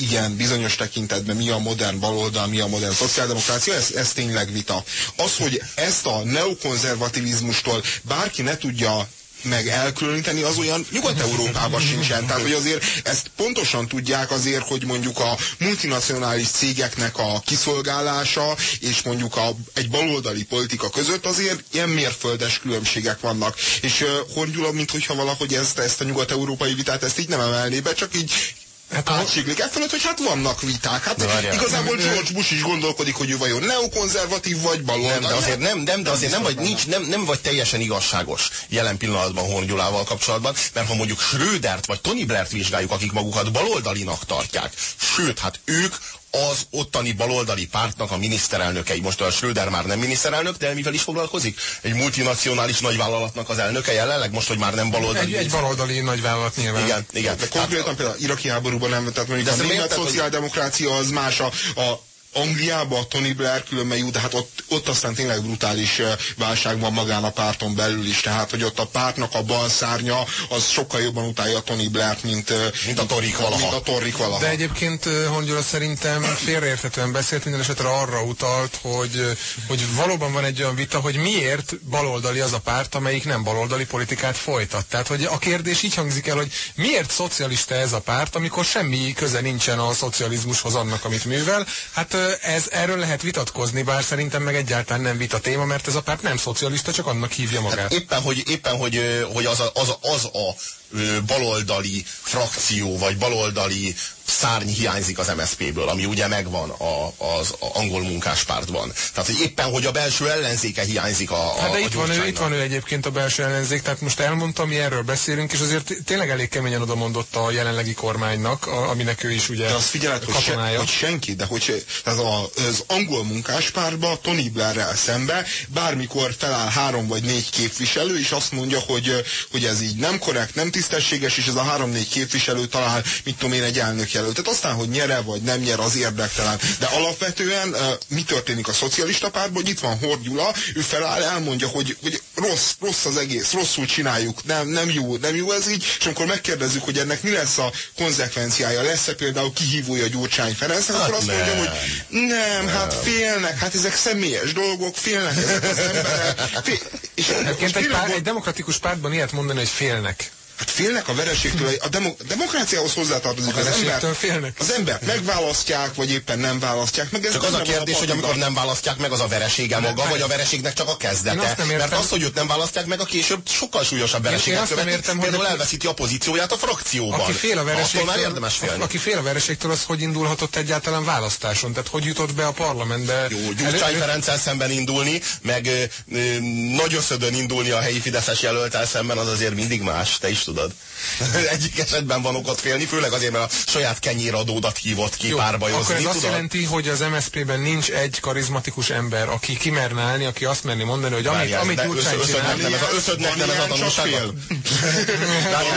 igen, bizonyos tekintetben mi a modern baloldal, mi a modern szociáldemokrácia, ez, ez tényleg vita. Az, hogy ezt a neokonzervativizmustól bárki ne tudja meg elkülöníteni, az olyan Nyugat-Európában sincsen. Tehát, hogy azért ezt pontosan tudják azért, hogy mondjuk a multinacionális cégeknek a kiszolgálása és mondjuk a, egy baloldali politika között azért ilyen mérföldes különbségek vannak. És uh, Horn mintha valahogy ezt, ezt a nyugat-európai vitát ezt így nem emelné be, csak így Hát átsiklik e fölött, hogy hát vannak viták. Hát igazából George Bush is gondolkodik, hogy ő vajon neokonzervatív vagy baloldali. Nem, de azért nem, nem, de azért nem vagy, nincs, nem, nem vagy teljesen igazságos jelen pillanatban Horn Gyulával kapcsolatban, mert ha mondjuk Schrödert vagy Tony Blair-t vizsgáljuk, akik magukat baloldalinak tartják, sőt, hát ők az ottani baloldali pártnak a miniszterelnökei. Most a Schröder már nem miniszterelnök, de mivel is foglalkozik? Egy multinacionális nagyvállalatnak az elnöke jelenleg, most, hogy már nem baloldali. Egy, egy baloldali nagyvállalat nyilván. Igen, igen. De konkrétan például iraki háborúban nem, tehát mondjuk de a német szociáldemokrácia az más, a, a Angliában a Tony Blair különben jó, de hát ott, ott aztán tényleg brutális válság van magán a párton belül is, tehát hogy ott a pártnak a bal szárnya az sokkal jobban utálja a Tony Blair-t, mint, mint a Torik valaha. Mint a Torik valaha. De egyébként Hongyula szerintem félreérthetően beszélt, minden esetre arra utalt, hogy, hogy valóban van egy olyan vita, hogy miért baloldali az a párt, amelyik nem baloldali politikát folytat. Tehát, hogy a kérdés így hangzik el, hogy miért szocialista ez a párt, amikor semmi köze nincsen a szocializmushoz annak, amit művel. Hát ez, erről lehet vitatkozni, bár szerintem meg egyáltalán nem vita téma, mert ez a párt nem szocialista, csak annak hívja magát. Hát éppen, hogy, éppen, hogy, hogy az, a, az, a, az a baloldali frakció, vagy baloldali szárny hiányzik az MSZP-ből, ami ugye megvan a, az a angol munkáspártban. Tehát, hogy éppen, hogy a belső ellenzéke hiányzik a, a Hát de itt, a van ő, itt van ő egyébként a belső ellenzék, tehát most elmondtam, mi erről beszélünk, és azért tényleg elég keményen oda mondott a jelenlegi kormánynak, a, aminek ő is ugye de azt figyeled, hogy, se, hogy senki, de hogy tehát az angol munkáspártban Tony Blairrel szembe bármikor feláll három vagy négy képviselő, és azt mondja, hogy, hogy ez így nem korrekt, nem tisztességes, és ez a három-négy képviselő talál, mit tudom én, egy elnök jelölt. Tehát aztán, hogy nyere vagy nem nyer, az érdektelen. De alapvetően mi történik a szocialista pártban, hogy itt van Hord Gyula, ő feláll, elmondja, hogy, hogy rossz, rossz az egész, rosszul csináljuk, nem, nem, jó, nem jó ez így, és amikor megkérdezzük, hogy ennek mi lesz a konzekvenciája, lesz-e például kihívója Gyurcsány Ferencnek, hát akkor azt mondja, hogy nem, nem, hát félnek, hát ezek személyes dolgok, félnek ezek az emberek. Fél, és Egyébként egy, pár, egy demokratikus pártban ilyet mondani, hogy félnek. Hát félnek a vereségtől, a demo, demokráciához hozzátartozik az ember. Félnek. Az embert megválasztják, vagy éppen nem választják meg. Ez csak az a kérdés, hogy amikor nem választják meg, az a veresége maga, nem, vagy a vereségnek csak a kezdete. Mert az, hogy őt nem választják meg, a később sokkal súlyosabb vereséget követ. Értem, Például hogy elveszíti a pozícióját a frakcióban. Aki fél a vereségtől, már érdemes félni. Aki fél a vereségtől, az hogy indulhatott egyáltalán választáson? Tehát hogy jutott be a parlamentbe? Jó, Gyurcsány Ferenccel szemben indulni, meg ö, nagy összödön indulni a helyi Fideszes jelöltel szemben, az azért mindig más, te is tudod. (laughs) Egyik esetben van okot félni, főleg azért, mert a saját kenyéradódat hívott ki Jó, párbajozni. Akkor ez tudod? azt jelenti, hogy az MSZP-ben nincs egy karizmatikus ember, aki kimerne állni, aki azt merni mondani, hogy amit, Várjál, amit Gyurcsány csinál... Nem, ez a, (laughs) összödnek nem ez a tanulság.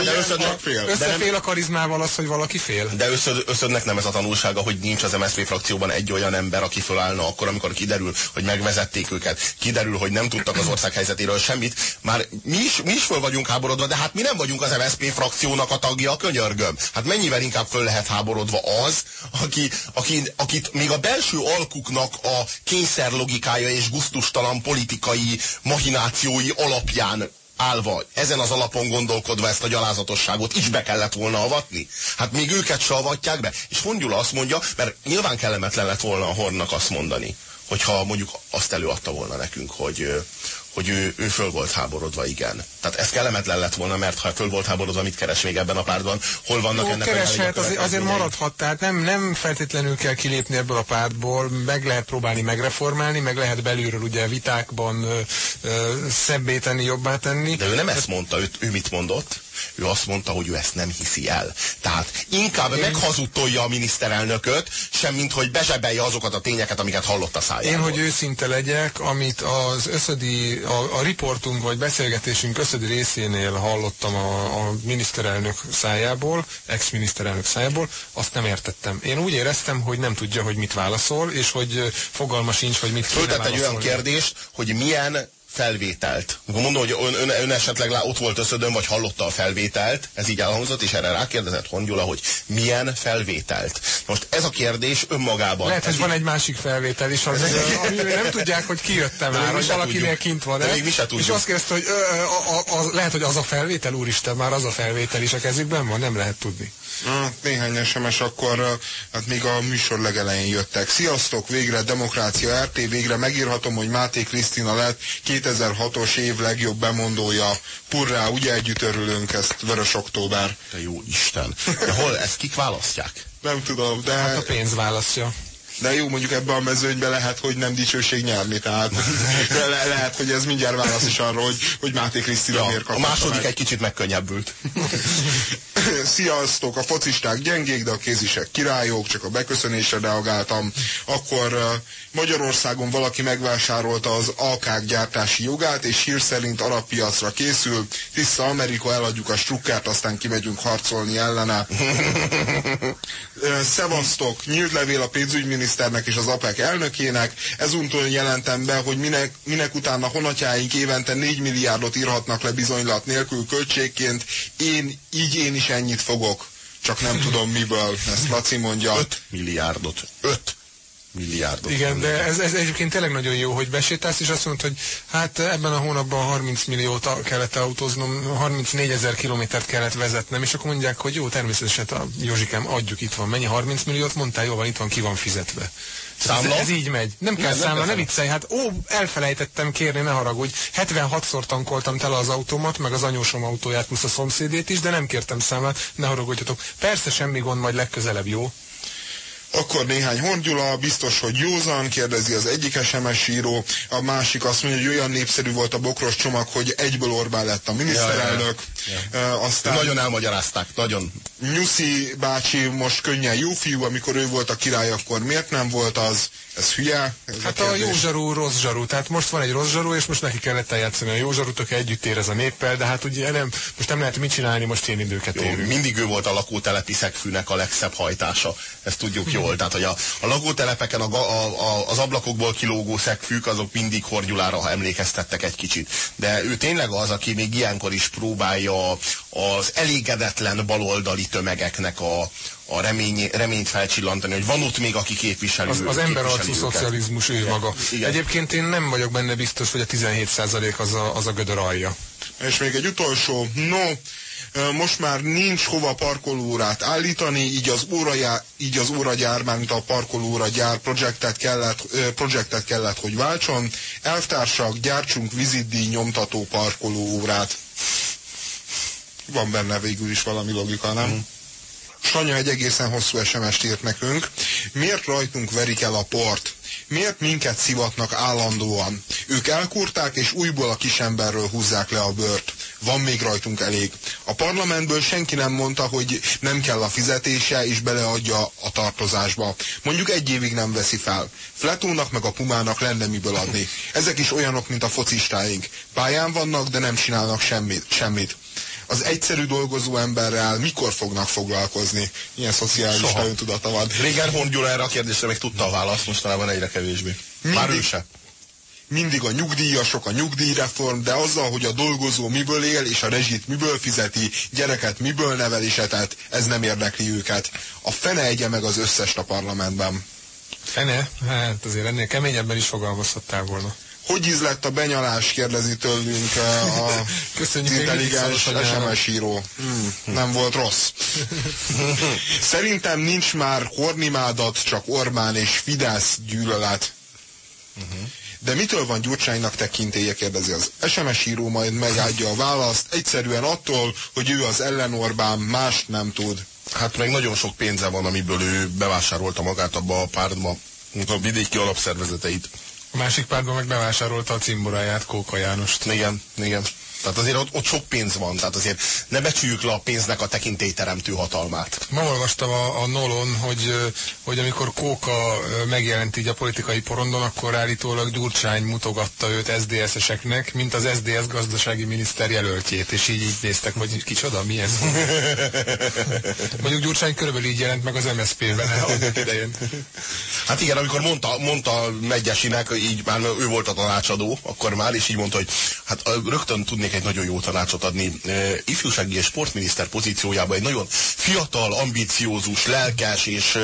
de összödnek fél. Összefél a karizmával az, hogy valaki fél. De összöd, összödnek nem ez a tanulsága, hogy nincs az MSZP frakcióban egy olyan ember, aki fölállna akkor, amikor kiderül, hogy megvezették őket, kiderül, hogy nem tudtak az ország helyzetéről semmit. Már mi is, mi is föl vagyunk háborodva, de hát mi nem vagyunk az MSZP frakciónak a tagja, könyörgöm. Hát mennyivel inkább föl lehet háborodva az, aki, aki, akit még a belső alkuknak a kényszer logikája és guztustalan politikai mahinációi alapján állva, ezen az alapon gondolkodva ezt a gyalázatosságot is be kellett volna avatni. Hát még őket se avatják be. És Fongyula azt mondja, mert nyilván kellemetlen lett volna a Hornak azt mondani, hogyha mondjuk azt előadta volna nekünk, hogy, hogy ő, ő föl volt háborodva, igen. Tehát ez kellemetlen lett volna, mert ha föl volt háborodva, mit keres még ebben a pártban? Hol vannak Jó, ennek kereshet, a azért, azért maradhat, tehát nem, nem feltétlenül kell kilépni ebből a pártból, meg lehet próbálni megreformálni, meg lehet belülről ugye vitákban ö, ö, szebbé tenni, jobbá tenni. De ő nem ezt mondta, ő, ő mit mondott? Ő azt mondta, hogy ő ezt nem hiszi el. Tehát inkább Én... meghazudtolja a miniszterelnököt, semmint hogy bezsebelje azokat a tényeket, amiket hallott a szájából. Én, hogy őszinte legyek, amit az összödi, a, a riportunk vagy beszélgetésünk összödi részénél hallottam a, a miniszterelnök szájából, ex-miniszterelnök szájából, azt nem értettem. Én úgy éreztem, hogy nem tudja, hogy mit válaszol, és hogy fogalma sincs, hogy mit Föltett egy olyan kérdést, hogy milyen felvételt. Mondom, hogy ön, ön, ön esetleg ott volt összödön, vagy hallotta a felvételt, ez így elhangzott, és erre rákérdezett Hongyula, hogy milyen felvételt. Most ez a kérdés önmagában. Lehet, hogy van egy másik felvétel is, az, amiről nem tudják, hogy ki jöttem már, hogy valakinél kint van. De még mi se tudjuk. És azt kérdezte, hogy ö, a, a, a, lehet, hogy az a felvétel, úristen, már az a felvétel is a kezükben van, nem lehet tudni. Néhány SMS akkor, hát még a műsor legelején jöttek. Sziasztok, végre Demokrácia RT, végre megírhatom, hogy Máté Krisztina lett 2006-os év legjobb bemondója. Purrá, ugye együtt örülünk, ezt Vörös Október. Te jó Isten. De hol ezt kik választják? Nem tudom, de... Hát a pénz választja. De jó, mondjuk ebben a mezőnyben lehet, hogy nem dicsőség nyerni, tehát (laughs) le lehet, hogy ez mindjárt válasz is arról, hogy, hogy Máté Krisztina ja, miért A második meg. egy kicsit megkönnyebbült. (laughs) Sziasztok, a focisták gyengék, de a kézisek királyok, csak a beköszönésre reagáltam. Akkor Magyarországon valaki megvásárolta az alkák gyártási jogát, és hír szerint alappiacra készül. Vissza Amerika, eladjuk a strukkát, aztán kimegyünk harcolni ellene. (laughs) Szevasztok, nyílt levél a pénzügyminiszternek és az APEC elnökének. Ezúton jelentem be, hogy minek, minek utána honatjáink évente 4 milliárdot írhatnak le bizonylat nélkül költségként. Én, így én is ennyit fogok. Csak nem tudom miből, ezt Laci mondja. 5 milliárdot. 5 milliárdot. Igen, de ez, ez egyébként tényleg nagyon jó, hogy besétálsz, és azt mondod, hogy hát ebben a hónapban 30 milliót kellett autóznom, 34 ezer kilométert kellett vezetnem, és akkor mondják, hogy jó, természetesen a Józsikám, adjuk, itt van. Mennyi 30 milliót mondtál? Jó, van, itt van, ki van fizetve. Számla? Ez, ez így megy. Nem kell számla, ne viccelj. Hát ó, elfelejtettem kérni, ne haragudj. 76-szor tankoltam tele az autómat, meg az anyósom autóját, plusz a szomszédét is, de nem kértem számlát, ne haragudjatok. Persze semmi gond, majd legközelebb, jó? Akkor néhány Horgyula, biztos, hogy józan, kérdezi az egyik SMS író, a másik azt mondja, hogy olyan népszerű volt a bokros csomag, hogy egyből Orbán lett a miniszterelnök. Ja, ja, ja. Uh, aztán nagyon elmagyarázták, nagyon. Nyuszi bácsi most könnyen jó fiú, amikor ő volt a király, akkor miért nem volt az? Ez hülye? Ez hát a, a jó zsarú, rossz zsarú. Tehát most van egy rossz zsarú, és most neki kellett eljátszani a jó zsarút, aki együtt érez a néppel, de hát ugye nem, most nem lehet mit csinálni, most én időket jó, érünk. Mindig ő volt a lakótelepi szegfűnek a legszebb hajtása. Ezt tudjuk jól. Tehát, hogy a, a lakótelepeken a, a, a, az ablakokból kilógó szegfűk, azok mindig Horgyulára emlékeztettek egy kicsit. De ő tényleg az, aki még ilyenkor is próbálja az elégedetlen baloldali tömegeknek a, a remény, reményt felcsillantani, hogy van ott még, aki képviseli Az, az emberarcú szocializmus ő maga. Igen. Egyébként én nem vagyok benne biztos, hogy a 17% az a, az a gödör alja. És még egy utolsó, no, most már nincs hova parkolórát állítani, így az, órajá, így az óragyár, mint a parkolóra gyár projektet kellett, projektet kellett, hogy váltson. Elvtársak, gyártsunk vizitdíj nyomtató parkolóórát. Van benne végül is valami logika, nem? Mm. Sanya egy egészen hosszú SMS-t írt nekünk. Miért rajtunk verik el a port? Miért minket szivatnak állandóan? Ők elkurták, és újból a kisemberről húzzák le a bört. Van még rajtunk elég. A parlamentből senki nem mondta, hogy nem kell a fizetése, és beleadja a tartozásba. Mondjuk egy évig nem veszi fel. Fletónak meg a Pumának lenne miből adni. Ezek is olyanok, mint a focistáink. Pályán vannak, de nem csinálnak semmit. semmit az egyszerű dolgozó emberrel mikor fognak foglalkozni? Milyen szociális tudata van? Régen Horn Gyula erre a kérdésre még tudta a választ, mostanában egyre kevésbé. Mindig, Már ő se. Mindig a nyugdíjasok, a nyugdíjreform, de azzal, hogy a dolgozó miből él, és a rezsit miből fizeti, gyereket miből nevel és etet, ez nem érdekli őket. A fene egye meg az összes a parlamentben. Fene? Hát azért ennél keményebben is fogalmazhattál volna. Hogy ízlett a benyalás, kérdezi tőlünk eh, a (laughs) Köszönjük, intelligens SMS író. Hmm, nem volt rossz. (laughs) Szerintem nincs már hornimádat, csak Orbán és Fidesz gyűlölet. De mitől van Gyurcsánynak tekintélye, kérdezi az SMS író, majd megáldja a választ. Egyszerűen attól, hogy ő az ellenorbán mást nem tud. Hát meg nagyon sok pénze van, amiből ő bevásárolta magát abba a pártba, a vidéki alapszervezeteit. Másik pártban meg bevásárolta a cimboráját Kóka Jánost. Igen, igen. Tehát azért ott, ott sok pénz van, tehát azért ne becsüljük le a pénznek a tekintélyteremtő hatalmát. Ma olvastam a, a Nolon, hogy, hogy amikor Kóka megjelent így a politikai porondon, akkor állítólag Gyurcsány mutogatta őt SZDSZ-eseknek, mint az SZDSZ gazdasági miniszter jelöltjét, és így, így néztek, hogy kicsoda, milyen (laughs) szó. Mondjuk Gyurcsány körülbelül így jelent meg az MSZP-ben (laughs) idején. Hát igen, amikor mondta, mondta Megyesinek, így már ő volt a tanácsadó, akkor már, és így mondta, hogy hát rögtön tudnék tudnék egy nagyon jó tanácsot adni. Ifjúsági és sportminiszter pozíciójában egy nagyon fiatal, ambiciózus, lelkes és,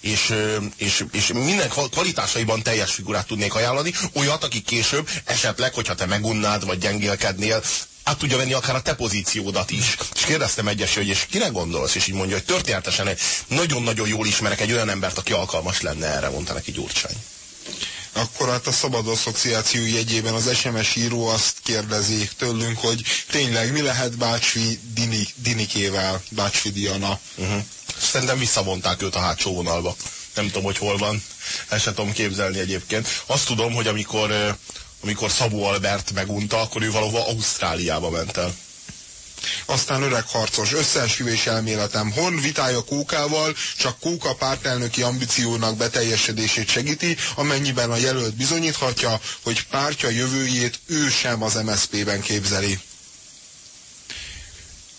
és, és, és minden kvalitásaiban teljes figurát tudnék ajánlani. Olyat, aki később esetleg, hogyha te megunnád, vagy gyengélkednél, át tudja venni akár a te pozíciódat is. És kérdeztem egyes, hogy és kire gondolsz? És így mondja, hogy történetesen nagyon-nagyon jól ismerek egy olyan embert, aki alkalmas lenne erre, mondta neki Gyurcsány akkor hát a szabad asszociáció jegyében az SMS író azt kérdezi tőlünk, hogy tényleg mi lehet Bácsfi Dini, Dinikével, Bácsfi Diana. Uh-huh. Szerintem visszavonták őt a hátsó vonalba. Nem tudom, hogy hol van. Ezt sem tudom képzelni egyébként. Azt tudom, hogy amikor, amikor Szabó Albert megunta, akkor ő valahova Ausztráliába ment el. Aztán öreg harcos, összeesküvés elméletem. Horn vitája Kókával csak Kóka pártelnöki ambíciónak beteljesedését segíti, amennyiben a jelölt bizonyíthatja, hogy pártja jövőjét ő sem az MSZP-ben képzeli.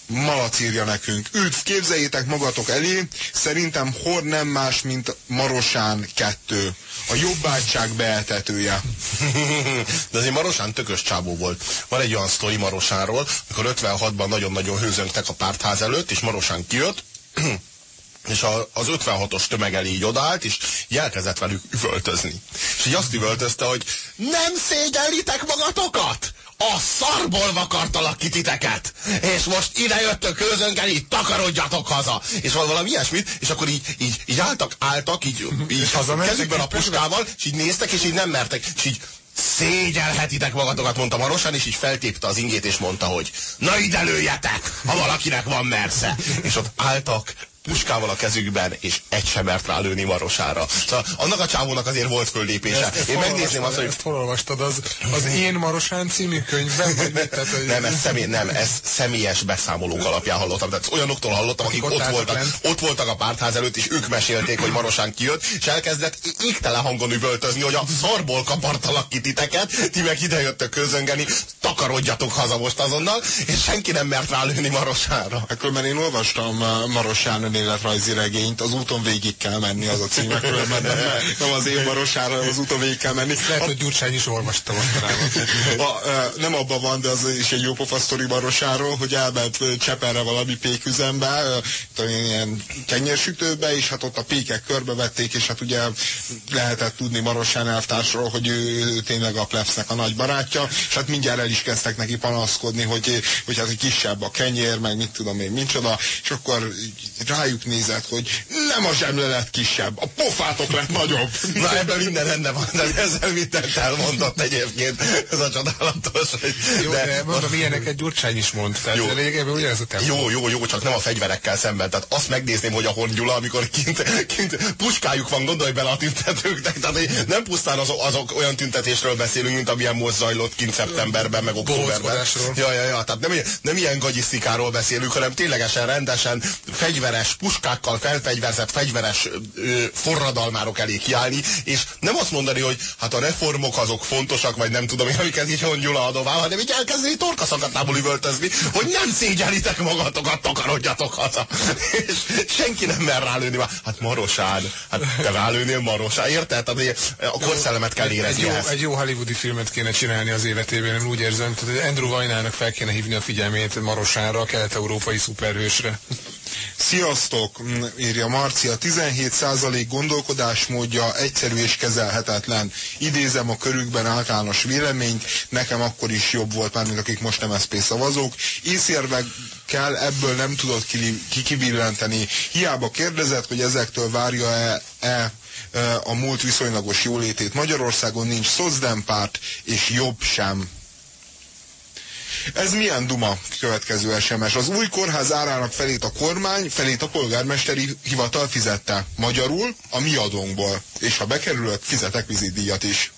Malac írja nekünk. Üdv, képzeljétek magatok elé, szerintem Horn nem más, mint Marosán kettő. A jobbátság beetetője. (laughs) De azért Marosán tökös csábó volt. Van egy olyan sztori Marosánról, amikor 56-ban nagyon-nagyon hőzöngtek a pártház előtt, és Marosán kijött, (clears throat) és a, az 56-os tömeg elé így odállt, és elkezdett velük üvöltözni. És így azt üvöltözte, hogy nem szégyellitek magatokat? A szarból vakartalak ki titeket, és most ide jöttök így takarodjatok haza. És valami ilyesmit, és akkor így, így, így álltak, álltak, így, így kezükben a puskával, és így néztek, és így nem mertek, és így szégyelhetitek magatokat, mondta Marosan, és így feltépte az ingét, és mondta, hogy na ide lőjetek, ha valakinek van mersze. És ott álltak, puskával a kezükben, és egy sem mert rálőni Marosára. Szóval annak a csávónak azért volt föllépése. Ezt, ezt Én megnézném azt, hogy... Ezt hol olvastad? Az, az Én Marosán című könyvben? Vagy mit? Tehát, hogy... Nem, ez, személy, nem, ez személyes beszámolók alapján hallottam. Tehát olyanoktól hallottam, akik ott ott, álltak voltak, lent. ott voltak a pártház előtt, és ők mesélték, hogy Marosán kijött, és elkezdett égtelen hangon üvöltözni, hogy a szarból kapartalak ki titeket, ti meg idejöttök közöngeni, takarodjatok haza most azonnal, és senki nem mert rálőni Marosára. Hát különben én olvastam uh, Maros Sándor életrajzi regényt, az úton végig kell menni az a címe, különben nem, nem az én Marosára, az úton végig kell menni. Lehet, hogy Gyurcsány is olvasta mostanában. A, nem abban van, de az is egy jó pofa sztori Marosáról, hogy elment ö, Cseperre valami péküzembe, ilyen kenyérsütőbe, és hát ott a pékek körbevették, és hát ugye lehetett tudni Marosán elvtársról, hogy ő, tényleg a plebsznek a nagy barátja, és hát mindjárt el is kezdtek neki panaszkodni, hogy, hogy hát hogy kisebb a kenyér, meg mit tudom én, micsoda, és akkor rájuk nézett, hogy nem a zsemle lett kisebb, a pofátok lett nagyobb. Na ebben minden rendben van, de ezzel mindent elmondott egyébként. Ez a csodálatos. Hogy Jó, de, de mondom, ilyeneket Gyurcsány is mond. Tehát Jó. lényegében ugyanez a. Jó, jó, jó, csak nem a fegyverekkel szemben. Tehát azt megnézném, hogy a Horn Gyula, amikor kint, kint puskájuk van, gondolj bele a tüntetőknek. Tehát nem pusztán azok, azok olyan tüntetésről beszélünk, mint amilyen most zajlott kint szeptemberben, meg októberben. Ja, ja, ja, tehát nem, nem ilyen gagyisztikáról beszélünk, hanem ténylegesen, rendesen, fegyveres, puskákkal felfegyverzett, fegyveres ö, forradalmárok elé kiállni, és nem azt mondani, hogy hát a reformok azok fontosak, vagy nem tudom én, amiket így Horn Gyula adovál, hanem így elkezdeni torkaszakatából üvöltözni, hogy nem szégyelitek magatokat, takarodjatok haza. (laughs) És senki nem mer rálőni. már. Hát Marosán, hát te rálőnél Marosán, érted? Tehát a korszellemet kell Egy érezni jó, egy jó hollywoodi filmet kéne csinálni az életében, én úgy érzem. Tehát hogy Andrew Vajnának fel kéne hívni a figyelmét Marosára, a kelet-európai szuperhősre. Sziasztok, írja Marcia, 17% gondolkodásmódja egyszerű és kezelhetetlen. Idézem a körükben általános véleményt, nekem akkor is jobb volt már, mint akik most MSZP szavazók. Észérvekkel ebből nem tudod ki- ki- kibillenteni. Hiába kérdezett, hogy ezektől várja-e e, e, a múlt viszonylagos jólétét. Magyarországon nincs szozdempárt, és jobb sem. Ez milyen duma? Következő SMS. Az új kórház árának felét a kormány, felét a polgármesteri hivatal fizette. Magyarul a mi adónkból. És ha bekerülök, fizetek vizitdíjat is.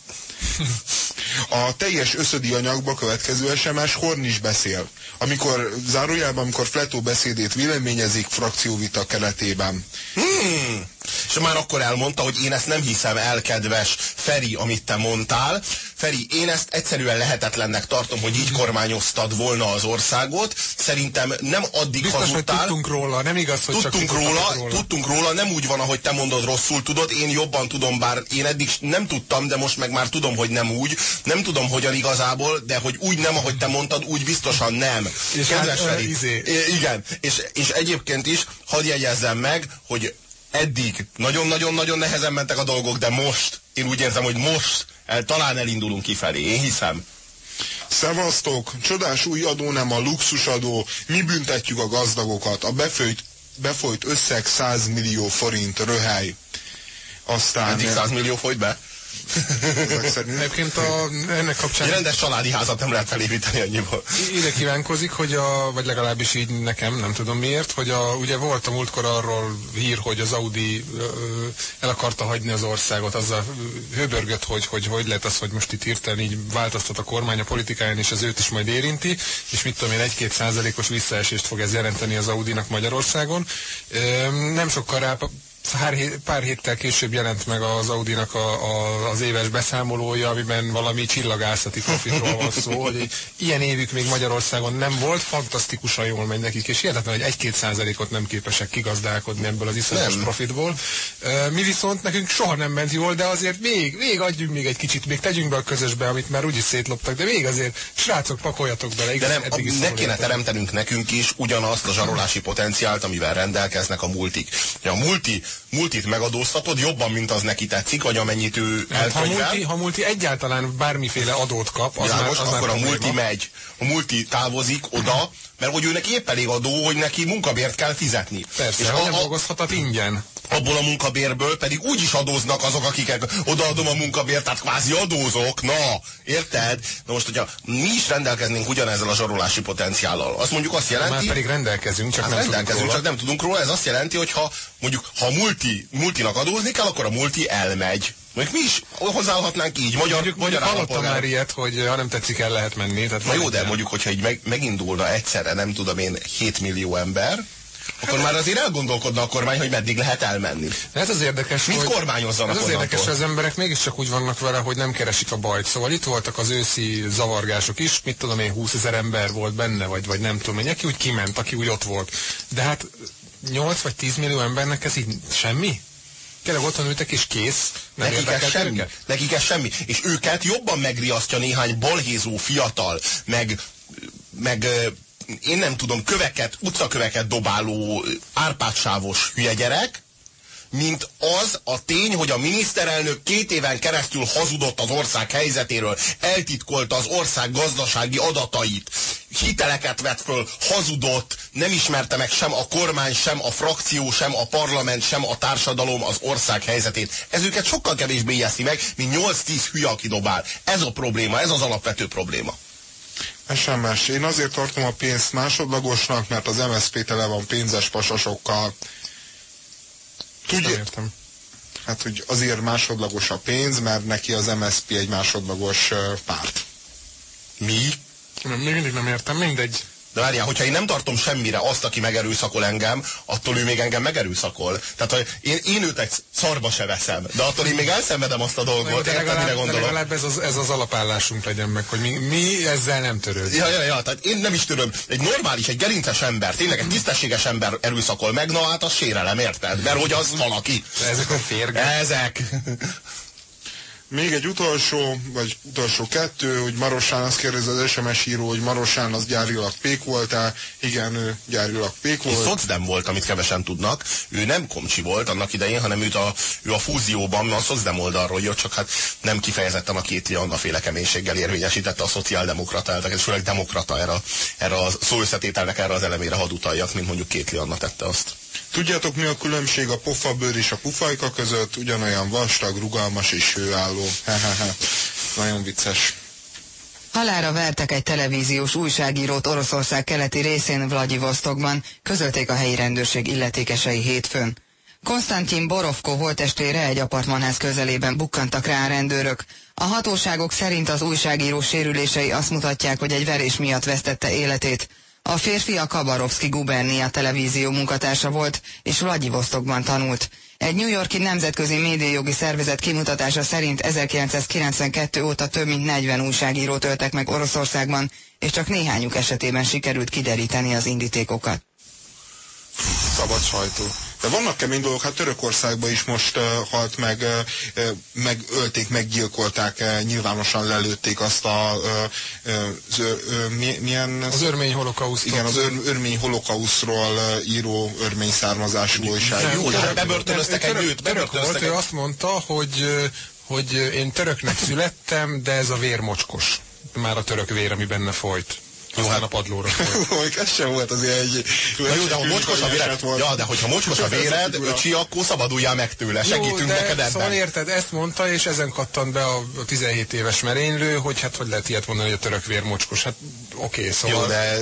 A teljes összödi anyagba következő SMS Horn is beszél. Amikor, zárójelben, amikor Fletó beszédét véleményezik frakcióvita keretében. Hmm. És már akkor elmondta, hogy én ezt nem hiszem el, kedves Feri, amit te mondtál. Feri, én ezt egyszerűen lehetetlennek tartom, hogy így kormányoztad volna az országot. Szerintem nem addig Biztos, hogy hazudtál. tudtunk róla, nem igaz, hogy csak Tudtunk tudtatok róla, róla. tudtunk róla, nem úgy van, ahogy te mondod, rosszul tudod, én jobban tudom, bár én eddig nem tudtam, de most meg már tudom, hogy nem úgy. Nem tudom, hogyan igazából, de hogy úgy nem, ahogy te mondtad, úgy biztosan nem. És Kedves hát, Feri, izé. Igen, és, és egyébként is, hadd jegyezzem meg, hogy eddig nagyon-nagyon-nagyon nehezen mentek a dolgok, de most, én úgy érzem, hogy most el, talán elindulunk kifelé, én hiszem. Szevasztok, csodás új adó nem a luxusadó, mi büntetjük a gazdagokat, a befolyt, befolyt összeg 100 millió forint röhely. Aztán Eddig 100 millió folyt be. Egyébként a, ennek Egy kapcsán rendes családi házat nem lehet felépíteni annyiból. ide kívánkozik, hogy a, vagy legalábbis így nekem, nem tudom miért, hogy a, ugye volt a múltkor arról hír, hogy az Audi ö, el akarta hagyni az országot, azzal hőbörgött, hogy, hogy hogy lehet az, hogy most itt hirtelen így változtat a kormány a politikáján, és az őt is majd érinti, és mit tudom én, egy-két százalékos visszaesést fog ez jelenteni az Audinak Magyarországon. Ö, nem sokkal rá pár, hét, pár héttel később jelent meg az Audinak a, a, az éves beszámolója, amiben valami csillagászati profitról van szó, hogy ilyen évük még Magyarországon nem volt, fantasztikusan jól megy nekik, és hihetetlen, hogy egy-két százalékot nem képesek kigazdálkodni ebből az iszonyatos profitból. Mi viszont nekünk soha nem ment jól, de azért még, még adjunk még egy kicsit, még tegyünk be a közösbe, amit már úgyis szétloptak, de még azért, srácok, pakoljatok bele. De igaz, nem, eddig ne kéne teremtenünk nekünk is ugyanazt a zsarolási potenciált, amivel rendelkeznek a multik. A multi, multit megadóztatod jobban, mint az neki tetszik, vagy amennyit ő Hát, ha, multi, ha multi egyáltalán bármiféle adót kap, az Világos, már, az akkor már a multi probléma. megy. A multi távozik oda, mert hogy őnek épp elég adó, hogy neki munkabért kell fizetni. Persze, és hogy a, nem dolgozhatat ingyen. Abból a munkabérből pedig úgy is adóznak azok, akik odaadom a munkabért, tehát kvázi adózok. Na, érted? Na most, hogyha mi is rendelkeznénk ugyanezzel a zsarolási potenciállal, azt mondjuk azt jelenti... Már pedig rendelkezünk, csak Hát nem rendelkezünk, tudunk róla. csak nem tudunk róla. Ez azt jelenti, hogy ha mondjuk ha multi, multinak adózni kell, akkor a multi elmegy. Mondjuk mi is hozzáadhatnánk így, magyar, Mondjuk, magyar hallottam már ilyet, hogy ha nem tetszik, el lehet menni. Tehát Na jó, de mondjuk, hogyha így meg, megindulna egyszerre, nem tudom én, 7 millió ember, akkor már azért elgondolkodna a kormány, hogy meddig lehet elmenni. Ez az érdekes, Mit hogy... kormányozzanak Ez az érdekes, onnantól? hogy az emberek mégiscsak úgy vannak vele, hogy nem keresik a bajt. Szóval itt voltak az őszi zavargások is, mit tudom én, 20 ezer ember volt benne, vagy, vagy nem tudom én, aki úgy kiment, aki úgy ott volt. De hát 8 vagy 10 millió embernek ez így semmi? Tényleg otthon ültek és kész? Nem Nekik ez semmi. őket? Nekik ez semmi. És őket jobban megriasztja néhány balhézó fiatal, meg, meg én nem tudom, köveket, utcaköveket dobáló árpátsávos hülye gyerek, mint az a tény, hogy a miniszterelnök két éven keresztül hazudott az ország helyzetéről, eltitkolta az ország gazdasági adatait, hiteleket vett föl, hazudott, nem ismerte meg sem a kormány, sem a frakció, sem a parlament, sem a társadalom az ország helyzetét. Ez őket sokkal kevésbé ijeszti meg, mint 8-10 hülye, aki dobál. Ez a probléma, ez az alapvető probléma. SMS. Én azért tartom a pénzt másodlagosnak, mert az MSZP tele van pénzes pasasokkal. Tudja, értem. hát, hogy azért másodlagos a pénz, mert neki az MSZP egy másodlagos párt. Mi? Nem, még mindig nem értem, mindegy. De várjál, hogyha én nem tartom semmire azt, aki megerőszakol engem, attól ő még engem megerőszakol. Tehát, hogy én, én őt egy szarba se veszem, de attól én még elszenvedem azt a Jó, dolgot, de érted, mire legalább, de gondolok? legalább ez, az, ez az alapállásunk legyen meg, hogy mi, mi ezzel nem törődünk. Ja, ja, ja, tehát én nem is tudom, egy normális, egy gerinces ember, tényleg egy tisztességes ember erőszakol meg, na hát az sérelem, érted? Mert hogy az valaki. De ezek a férgek. Ezek. Még egy utolsó, vagy utolsó kettő, hogy Marosán azt kérdezi az SMS író, hogy Marosán az gyárilag pék voltál. Igen, ő gyárilag pék volt. szocdem volt, amit kevesen tudnak. Ő nem komcsi volt annak idején, hanem őt a, ő a fúzióban, a szocdem oldalról jött, csak hát nem kifejezetten a két Anna féle keménységgel érvényesítette a szociáldemokrata elveket, és főleg demokrata erre, a- erre a szó összetételnek erre az elemére hadd utaljak, mint mondjuk két Anna tette azt. Tudjátok mi a különbség a pofabőr és a pufajka között? Ugyanolyan vastag, rugalmas és hőálló. Nagyon vicces. Halára vertek egy televíziós újságírót Oroszország keleti részén Vladivostokban, közölték a helyi rendőrség illetékesei hétfőn. Konstantin Borovko holtestére egy apartmanház közelében bukkantak rá a rendőrök. A hatóságok szerint az újságíró sérülései azt mutatják, hogy egy verés miatt vesztette életét. A férfi a Kabarovszki gubernia televízió munkatársa volt, és Vladivostokban tanult. Egy New Yorki nemzetközi médiajogi szervezet kimutatása szerint 1992 óta több mint 40 újságírót öltek meg Oroszországban, és csak néhányuk esetében sikerült kideríteni az indítékokat. Szabad sajtó. De vannak kemény dolgok, hát Törökországban is most uh, halt meg, uh, megölték, meggyilkolták, uh, nyilvánosan lelőtték azt a, uh, uh, az, uh, mi, milyen... Az örmény holokausztot. igen, az ör, örmény holokauszról uh, író örmény származású újság. Jó, hát bebörtönöztek egy nőt, bebörtönöztek ő azt mondta, hogy, hogy én töröknek születtem, de ez a vér mocskos. Már a török vér, ami benne folyt. Jó, hát a padlóra (laughs) ez sem volt azért egy... Na jó, de ha mocskos a véred, ja, de hogyha mocskos a véred, öcsi, akkor szabaduljál meg tőle, segítünk Jó, de neked ebben. Szóval érted, ezt mondta, és ezen kattant be a a 17 éves merénylő, hogy hát hogy lehet ilyet mondani, hogy a török vér mocskos. Hát oké, szóval... Jó, de,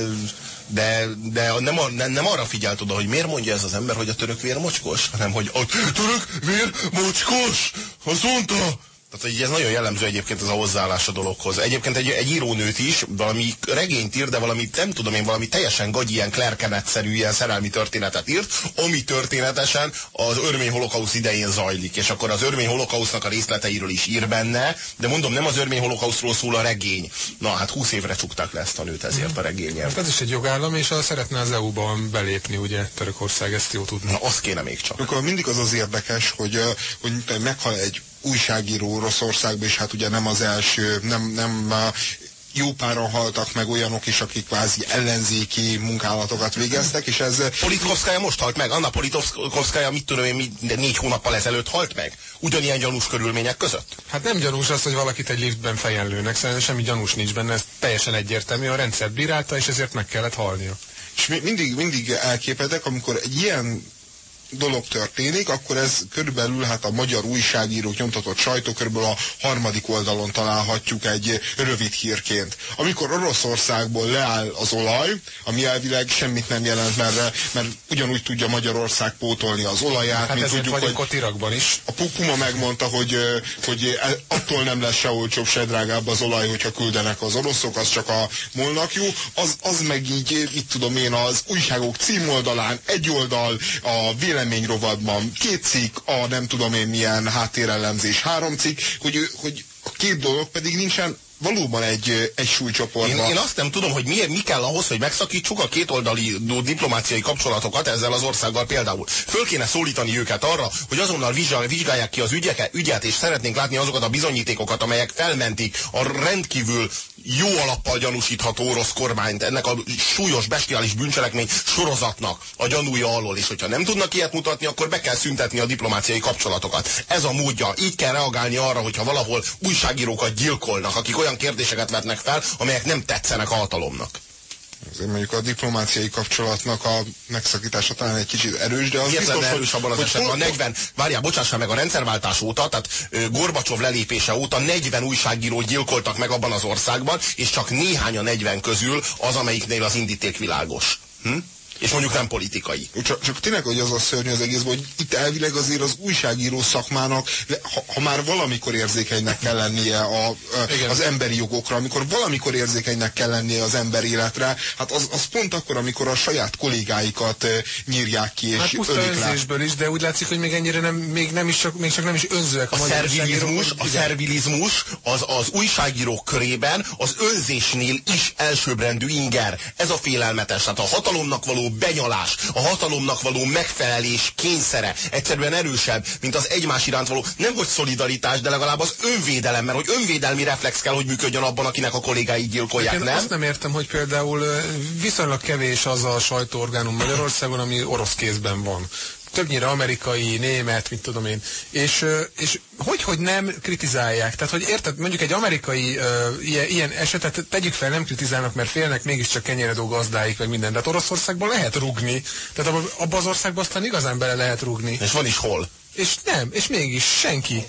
de, de nem, ar- nem, nem arra figyelt oda, hogy miért mondja ez az ember, hogy a török vér mocskos, hanem hogy a török vér mocskos, azt mondta. Tehát hogy ez nagyon jellemző egyébként ez a hozzáállás a dologhoz. Egyébként egy, egy írónőt is, valami regényt ír, de valami, nem tudom én, valami teljesen gagy, ilyen Klerkenet-szerű ilyen szerelmi történetet írt, ami történetesen az örmény holokausz idején zajlik, és akkor az örmény holokausznak a részleteiről is ír benne, de mondom, nem az örmény holokauszról szól a regény. Na hát 20 évre csukták le ezt a nőt ezért a regényért. Hát ez is egy jogállam, és az szeretne az EU-ban belépni, ugye, Törökország, ezt jó tudni. Na, azt kéne még csak. Akkor mindig az az érdekes, hogy, hogy meghal egy újságíró Oroszországban, és hát ugye nem az első, nem, nem jó páran haltak meg olyanok is, akik kvázi ellenzéki munkálatokat végeztek, és ez Politkovszkája most halt meg, Anna Politkovszkája mit tudom én, mi- négy hónappal ezelőtt halt meg? Ugyanilyen gyanús körülmények között? Hát nem gyanús az, hogy valakit egy liftben fejen lőnek, szerintem semmi gyanús nincs benne, ez teljesen egyértelmű, a rendszer bírálta, és ezért meg kellett halnia. És mi- mindig, mindig elképedek, amikor egy ilyen dolog történik, akkor ez körülbelül hát a magyar újságírók nyomtatott sajtó körülbelül a harmadik oldalon találhatjuk egy rövid hírként. Amikor Oroszországból leáll az olaj, ami elvileg semmit nem jelent, mert, mert ugyanúgy tudja Magyarország pótolni az olaját, Hát mint tudjuk, hogy ott Irakban is. a Puma megmondta, hogy, hogy e- attól nem lesz se olcsóbb, se drágább az olaj, hogyha küldenek az oroszok, az csak a molnak jó. Az, az meg így, mit tudom én, az újságok címoldalán egy oldal, a véleményrovadban. Két cikk, a nem tudom én milyen háttérellenzés három cikk, hogy, hogy a két dolog pedig nincsen valóban egy, egy Én, súlycsoportban. én azt nem tudom, hogy miért, mi kell ahhoz, hogy megszakítsuk a kétoldali diplomáciai kapcsolatokat ezzel az országgal például. Föl kéne szólítani őket arra, hogy azonnal vizsgál, vizsgálják ki az ügyeket, ügyet, és szeretnénk látni azokat a bizonyítékokat, amelyek felmentik a rendkívül jó alappal gyanúsítható orosz kormányt ennek a súlyos, bestiális bűncselekmény sorozatnak a gyanúja alól, és hogyha nem tudnak ilyet mutatni, akkor be kell szüntetni a diplomáciai kapcsolatokat. Ez a módja. Így kell reagálni arra, hogyha valahol újságírókat gyilkolnak, akik olyan kérdéseket vetnek fel, amelyek nem tetszenek a hatalomnak. Azért mondjuk a diplomáciai kapcsolatnak a megszakítása talán egy kicsit erős, de az Miért biztos, erős abban az esetben? A hol- 40, várjál, bocsássál meg, a rendszerváltás óta, tehát Gorbacsov lelépése óta 40 újságírót gyilkoltak meg abban az országban, és csak néhány a 40 közül az, amelyiknél az indíték világos. Hm? És mondjuk nem politikai. Csak, csak tényleg, hogy az a szörnyű az egészben, hogy itt elvileg azért az újságíró szakmának, ha, ha már valamikor érzékenynek kell lennie a, a, Igen. az emberi jogokra, amikor valamikor érzékenynek kell lennie az ember életre, hát az, az pont akkor, amikor a saját kollégáikat nyírják ki és Hát puszta ölik le. önzésből is, de úgy látszik, hogy még ennyire nem, még nem is csak, még csak nem is önzőek a, A szervilizmus, a szervilizmus az, az újságírók körében az önzésnél is elsőbbrendű inger. Ez a félelmetes. Tehát a hatalomnak való benyalás, a hatalomnak való megfelelés kényszere egyszerűen erősebb, mint az egymás iránt való, nem hogy szolidaritás, de legalább az önvédelem, mert hogy önvédelmi reflex kell, hogy működjön abban, akinek a kollégái gyilkolják, Én nem? azt nem értem, hogy például viszonylag kevés az a sajtóorgánum Magyarországon, ami orosz kézben van. Többnyire amerikai, német, mit tudom én. És, és hogy, hogy nem kritizálják? Tehát, hogy érted, mondjuk egy amerikai ö, ilyen, ilyen esetet tegyük fel, nem kritizálnak, mert félnek mégiscsak kenyeredó gazdáik, meg minden. De hát Oroszországban lehet rugni. Tehát abba, abba az országban aztán igazán bele lehet rugni. És van is hol. És nem, és mégis senki.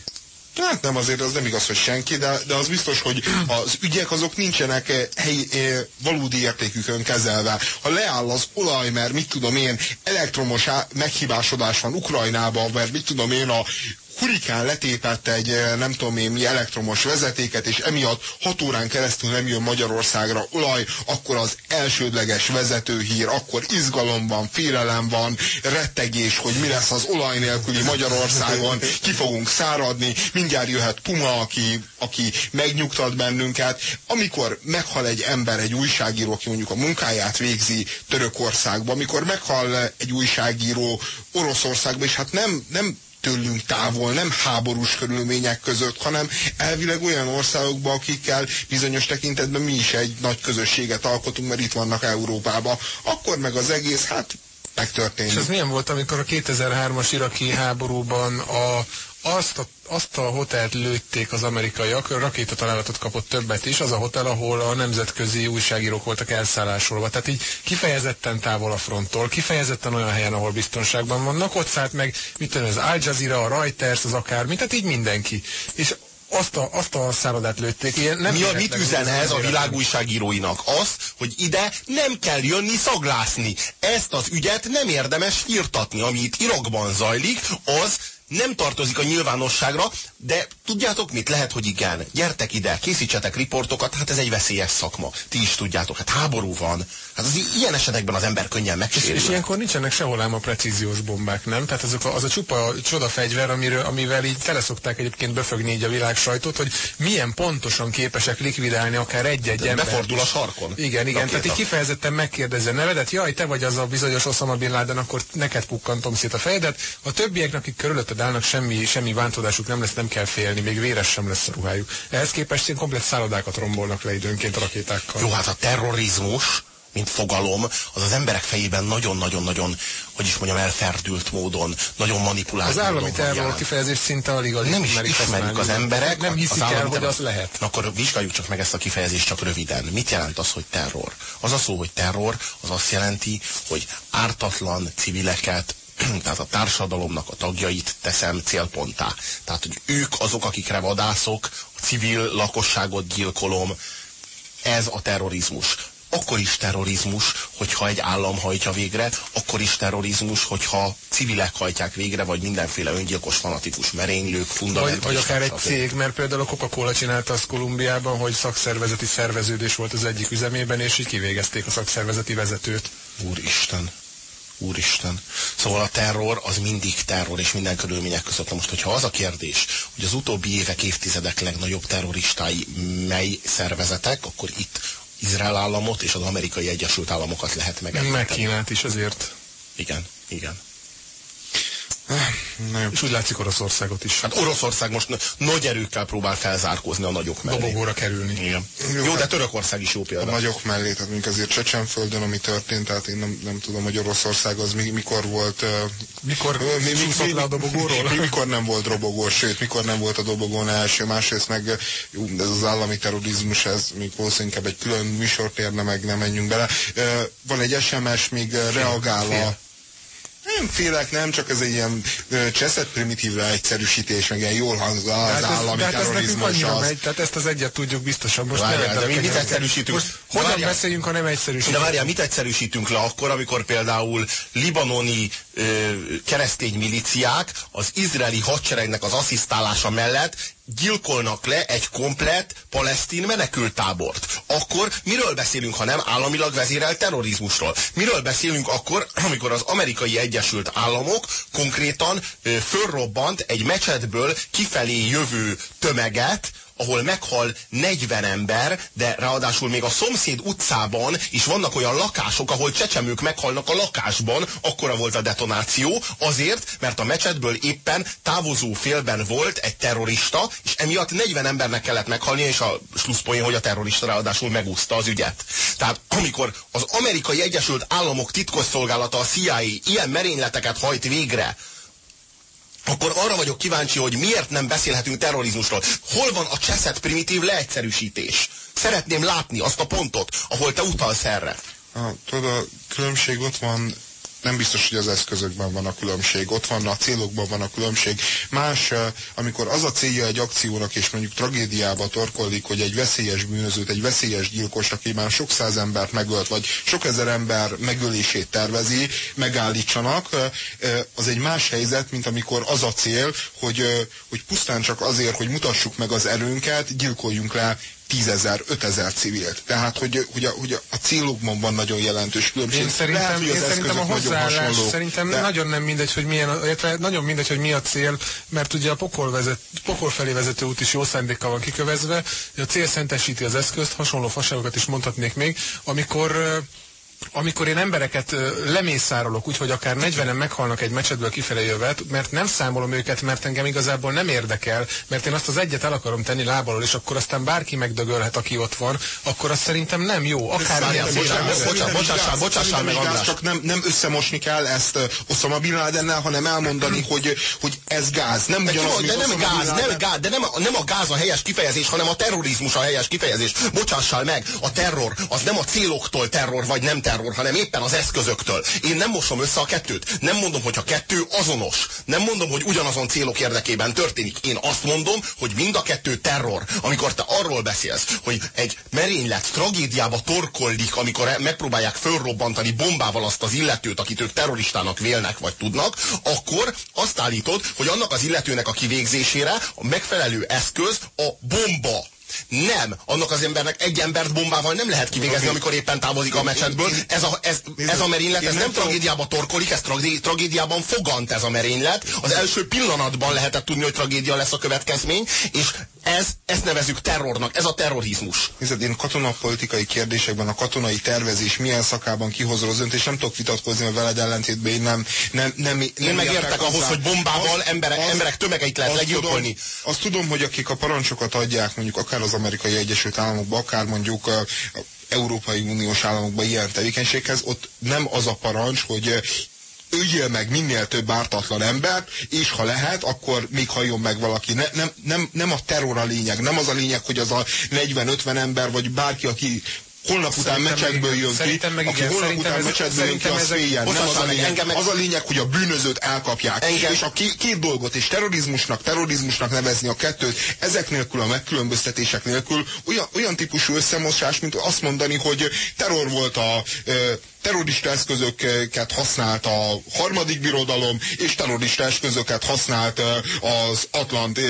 Hát nem azért, az nem igaz, hogy senki, de, de az biztos, hogy az ügyek azok nincsenek eh, helyi, eh, valódi értékükön kezelve. Ha leáll az olaj, mert mit tudom én, elektromos meghibásodás van Ukrajnában, mert mit tudom én, a hurikán letépett egy eh, nem tudom én mi elektromos vezetéket, és emiatt hat órán keresztül nem jön Magyarországra olaj, akkor az elsődleges vezetőhír, akkor izgalom van, félelem van, rettegés, hogy mi lesz az olaj nélküli Magyarországon, ki fogunk száradni, mindjárt jöhet Puma, aki, aki megnyugtat bennünket. Amikor meghal egy ember, egy újságíró, aki mondjuk a munkáját végzi Törökországban, amikor meghal egy újságíró Oroszországban, és hát nem, nem tőlünk távol, nem háborús körülmények között, hanem elvileg olyan országokban, akikkel bizonyos tekintetben mi is egy nagy közösséget alkotunk, mert itt vannak Európában. Akkor meg az egész, hát megtörténik. És ez milyen volt, amikor a 2003-as iraki háborúban a, azt, a, azt a hotelt lőtték az amerikaiak, rakétatalálatot kapott többet is, az a hotel, ahol a nemzetközi újságírók voltak elszállásolva. Tehát így kifejezetten távol a fronttól, kifejezetten olyan helyen, ahol biztonságban vannak, ott szállt meg, mit tudom, az Al Jazeera, a Reuters, az akármi, tehát így mindenki. És azt a, azt a szállodát lőtték. Ilyen nem Mi a, mit üzen ez a világ újságíróinak? Az, hogy ide nem kell jönni szaglászni. Ezt az ügyet nem érdemes firtatni. Ami itt Irakban zajlik, az nem tartozik a nyilvánosságra, de tudjátok mit? Lehet, hogy igen. Gyertek ide, készítsetek riportokat, hát ez egy veszélyes szakma. Ti is tudjátok, hát háború van. Hát az ilyen esetekben az ember könnyen megsérül. és ilyenkor nincsenek sehol ám a precíziós bombák, nem? Tehát azok a, az a csupa csodafegyver, amiről, amivel így teleszokták egyébként befögni így a világ sajtót, hogy milyen pontosan képesek likvidálni akár egy-egy embert. Befordul a sarkon. Igen, igen. Rakéta. Tehát így kifejezetten megkérdezze nevedet, jaj, te vagy az a bizonyos Osama Bin Laden, akkor neked pukkantom szét a fejedet. A többieknek, akik körülötted állnak, semmi, semmi bántódásuk nem lesz, nem kell félni, még véres sem lesz a ruhájuk. Ehhez képest ilyen komplet szállodákat rombolnak le időnként a rakétákkal. Jó, hát a terrorizmus mint fogalom, az az emberek fejében nagyon-nagyon-nagyon, hogy is mondjam, elferdült módon, nagyon manipulált Az állami terror kifejezés szinte alig alig Nem is ismerik, ismerik az emberek. Nem hiszik az el, hogy az lehet. Na akkor vizsgáljuk csak meg ezt a kifejezést csak röviden. Mit jelent az, hogy terror? Az a szó, hogy terror, az azt jelenti, hogy ártatlan civileket, (clears throat) tehát a társadalomnak a tagjait teszem célponttá. Tehát, hogy ők azok, akikre vadászok, a civil lakosságot gyilkolom, ez a terrorizmus akkor is terrorizmus, hogyha egy állam hajtja végre, akkor is terrorizmus, hogyha civilek hajtják végre, vagy mindenféle öngyilkos, fanatikus merénylők, fundamentális. Vagy, vagy akár egy cég, mert például a Coca-Cola csinálta azt Kolumbiában, hogy szakszervezeti szerveződés volt az egyik üzemében, és így kivégezték a szakszervezeti vezetőt. Úristen. Úristen. Szóval a terror az mindig terror, és minden körülmények között. Na most, hogyha az a kérdés, hogy az utóbbi évek, évtizedek legnagyobb terroristái mely szervezetek, akkor itt Izrael államot és az amerikai Egyesült Államokat lehet megemlíteni. Meg Kínát is azért. Igen, igen. Na És úgy látszik Oroszországot is. Hát Oroszország most nagy erőkkel próbál felzárkózni a nagyok mellé. Dobogóra kerülni. Igen. Jó, jó hát de Törökország is jó példa. A nagyok mellé, tehát mint azért Csecsenföldön, ami történt, tehát én nem, nem tudom, hogy Oroszország az mi, mikor volt... Mikor mi, mi, mi, le a dobogóról? Mi, mikor nem volt dobogó, sőt, mikor nem volt a dobogón első, másrészt meg jó, ez az állami terrorizmus, ez még valószínűleg egy külön műsort érne, meg nem menjünk bele. Van egy SMS, még reagál a nem félek, nem, csak ez egy ilyen cseszett primitív egyszerűsítés, meg ilyen jól hangzó az hát állami ez, terrorizmus. Az... Megy, tehát ezt az egyet tudjuk biztosan. Most várjál, de mi mit egyszerűsítünk? Most hogyan várjál, beszéljünk, ha nem egyszerűsítünk? De várjál, mit egyszerűsítünk le akkor, amikor például libanoni keresztény miliciák az izraeli hadseregnek az asszisztálása mellett gyilkolnak le egy komplett palesztin menekültábort. Akkor miről beszélünk, ha nem államilag vezérelt terrorizmusról? Miről beszélünk akkor, (clears throat) amikor az amerikai Egyesült Államok konkrétan fölrobbant egy mecsetből kifelé jövő tömeget, ahol meghal 40 ember, de ráadásul még a szomszéd utcában is vannak olyan lakások, ahol csecsemők meghalnak a lakásban, akkora volt a detonáció, azért, mert a mecsetből éppen távozó félben volt egy terrorista, és emiatt 40 embernek kellett meghalni, és a slusszpoén, hogy a terrorista ráadásul megúszta az ügyet. Tehát amikor az amerikai Egyesült Államok titkosszolgálata, a CIA ilyen merényleteket hajt végre, akkor arra vagyok kíváncsi, hogy miért nem beszélhetünk terrorizmusról. Hol van a cseszett primitív leegyszerűsítés? Szeretném látni azt a pontot, ahol te utalsz erre. A, tudod, a különbség ott van nem biztos, hogy az eszközökben van a különbség, ott van a célokban van a különbség. Más, amikor az a célja egy akciónak, és mondjuk tragédiába torkollik, hogy egy veszélyes bűnözőt, egy veszélyes gyilkos, aki már sok száz embert megölt, vagy sok ezer ember megölését tervezi, megállítsanak, az egy más helyzet, mint amikor az a cél, hogy, hogy pusztán csak azért, hogy mutassuk meg az erőnket, gyilkoljunk le tízezer, ötezer civilt. Tehát, hogy, hogy, a, hogy a célokban van nagyon jelentős különbség. Én szerintem, Lehet, én szerintem a hozzáállás szerintem de... nagyon nem mindegy, hogy milyen, illetve nagyon mindegy, hogy mi a cél, mert ugye a pokol, vezet, pokol felé vezető út is jó szándékkal van kikövezve, a cél szentesíti az eszközt, hasonló faságokat is mondhatnék még, amikor amikor én embereket lemészárolok, úgyhogy akár 40-en meghalnak egy mecsetből kifelé jövet, mert nem számolom őket, mert engem igazából nem érdekel, mert én azt az egyet el akarom tenni lábalól, és akkor aztán bárki megdögölhet, aki ott van, akkor azt szerintem nem jó. Akár bocsássál, bocsássál meg András. Csak nem, nem összemosni kell ezt Osama Bin Ladennel, hanem elmondani, (clears throat) hogy, hogy ez gáz. Nem ugyanaz, de nem gáz, nem gáz, de nem, nem a gáz a helyes kifejezés, hanem a terrorizmus a helyes kifejezés. Bocsássál meg, a terror az nem a céloktól terror, vagy nem terror terror, hanem éppen az eszközöktől. Én nem mosom össze a kettőt. Nem mondom, hogy a kettő azonos. Nem mondom, hogy ugyanazon célok érdekében történik. Én azt mondom, hogy mind a kettő terror. Amikor te arról beszélsz, hogy egy merénylet tragédiába torkollik, amikor megpróbálják fölrobbantani bombával azt az illetőt, akit ők terroristának vélnek vagy tudnak, akkor azt állítod, hogy annak az illetőnek a kivégzésére a megfelelő eszköz a bomba. Nem, annak az embernek egy embert bombával nem lehet kivégezni, amikor éppen távozik a mecsetből. Ez a, ez, ez a merénylet, ez nem tragédiába torkolik, ez tragédiában fogant ez a merénylet. Az első pillanatban lehetett tudni, hogy tragédia lesz a következmény, és Ez, ezt nevezük terrornak, ez a terrorizmus. Nézd, én katonapolitikai kérdésekben a katonai tervezés milyen szakában kihozol az döntés, nem tudok vitatkozni, mert veled ellentétben én nem, nem, nem, nem Én megértek ahhoz, hogy bombával emberek, az- emberek tömegeit lehet azt legyilkolni. Tudom, azt tudom, hogy akik a parancsokat adják, mondjuk akár az amerikai Egyesült Államokba, akár mondjuk a, a Európai Uniós államokban ilyen tevékenységhez, ott nem az a parancs, hogy öljél meg minél több ártatlan embert, és ha lehet, akkor még halljon meg valaki. Ne, nem, nem, nem a terror a lényeg, nem az a lényeg, hogy az a 40-50 ember, vagy bárki, aki holnap után mecsekből jön ki, meg aki igen, holnap után mecsekből jön ki, az féljen. Nem az a lényeg. meg- Az a lényeg, hogy a bűnözőt elkapják. Engem- És a két, két dolgot, és terrorizmusnak, terrorizmusnak nevezni a kettőt, ezek nélkül, a megkülönböztetések nélkül olyan, olyan típusú összemosás, mint azt mondani, hogy terror volt a ö, terrorista eszközöket használt a harmadik birodalom, és terrorista eszközöket használt az, Atlant,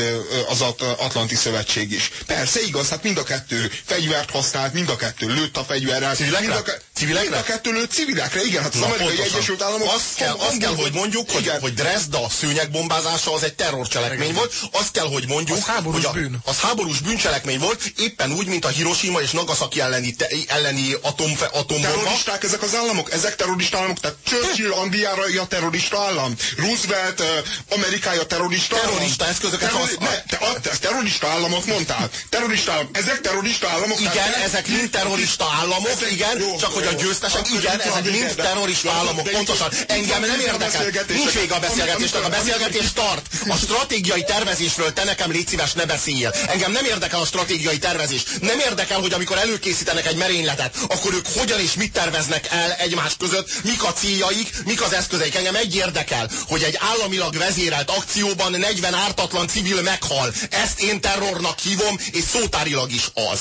az At- Atlanti Szövetség is. Persze, igaz, hát mind a kettő fegyvert használt, mind a kettő lőtt a fegyverrel. Mind a, ke- Civilekre? mind a kettő lőtt civilekre, igen, hát az Na, amerikai pontosan. Egyesült Államok... Azt kell, azt kell, hogy mondjuk, hogy, Igen. hogy Dresda szőnyegbombázása az egy terrorcselekmény volt. Azt kell, hogy mondjuk, Az háborús hogy a, bűn. az háborús bűncselekmény volt, éppen úgy, mint a Hiroshima és Nagasaki elleni, te, elleni atomfe, atombomba. Terroristák ezek az államok? Ezek terrorista államok? Tehát Churchill Angliára a terrorista állam? Roosevelt Amerikája terrorista állam? Terrorista eszközöket Terrori- használ. ne, te, a, te terrorista államot mondtál. Terrorista állam. Ezek terrorista államok? Igen, ezek mind terrorista államok, Ezek- igen, jó, csak hogy a győztesek, igen, ezek mind terrorista államok, pontosan. Engem nem érdekel, nincs vége a beszélgetésnek, a beszélgetés tart. A stratégiai tervezésről te nekem légy szíves, ne beszéljél. Engem nem érdekel a stratégiai tervezés. Nem érdekel, hogy amikor előkészítenek egy merényletet, akkor ők hogyan és mit terveznek el egymás között, mik a céljaik, mik az eszközeik. Engem egy érdekel, hogy egy államilag vezérelt akcióban 40 ártatlan civil meghal. Ezt én terrornak hívom, és szótárilag is az.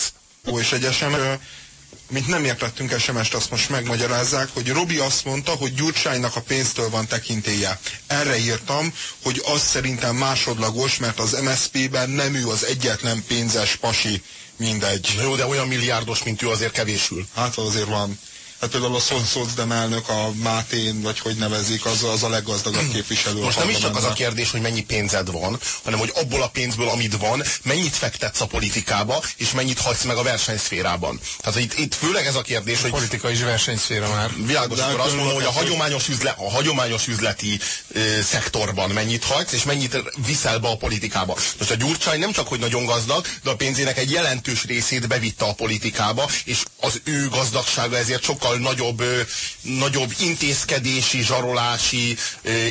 Ó, és egy SM, ö, mint nem értettünk SMS-t, azt most megmagyarázzák, hogy Robi azt mondta, hogy Gyurcsánynak a pénztől van tekintélye. Erre írtam, hogy az szerintem másodlagos, mert az MSZP-ben nem ő az egyetlen pénzes pasi, mindegy. Jó, de olyan milliárdos, mint ő azért kevésül. Hát azért van. Hát például a Szon Szocdem elnök, a Mátén, vagy hogy nevezik, az, az a leggazdagabb képviselő. Most a nem is csak az a kérdés, hogy mennyi pénzed van, hanem hogy abból a pénzből, amit van, mennyit fektetsz a politikába, és mennyit hagysz meg a versenyszférában. Tehát itt, itt főleg ez a kérdés, hogy Politika is versenyszféra már. világos, akkor azt mondom, hogy a hagyományos, üzle, a hagyományos üzleti ö, szektorban mennyit hagysz, és mennyit viszel be a politikába. Most a Gyurcsány nem csak, hogy nagyon gazdag, de a pénzének egy jelentős részét bevitte a politikába, és az ő gazdagsága ezért sokkal nagyobb, ö, nagyobb intézkedési, zsarolási,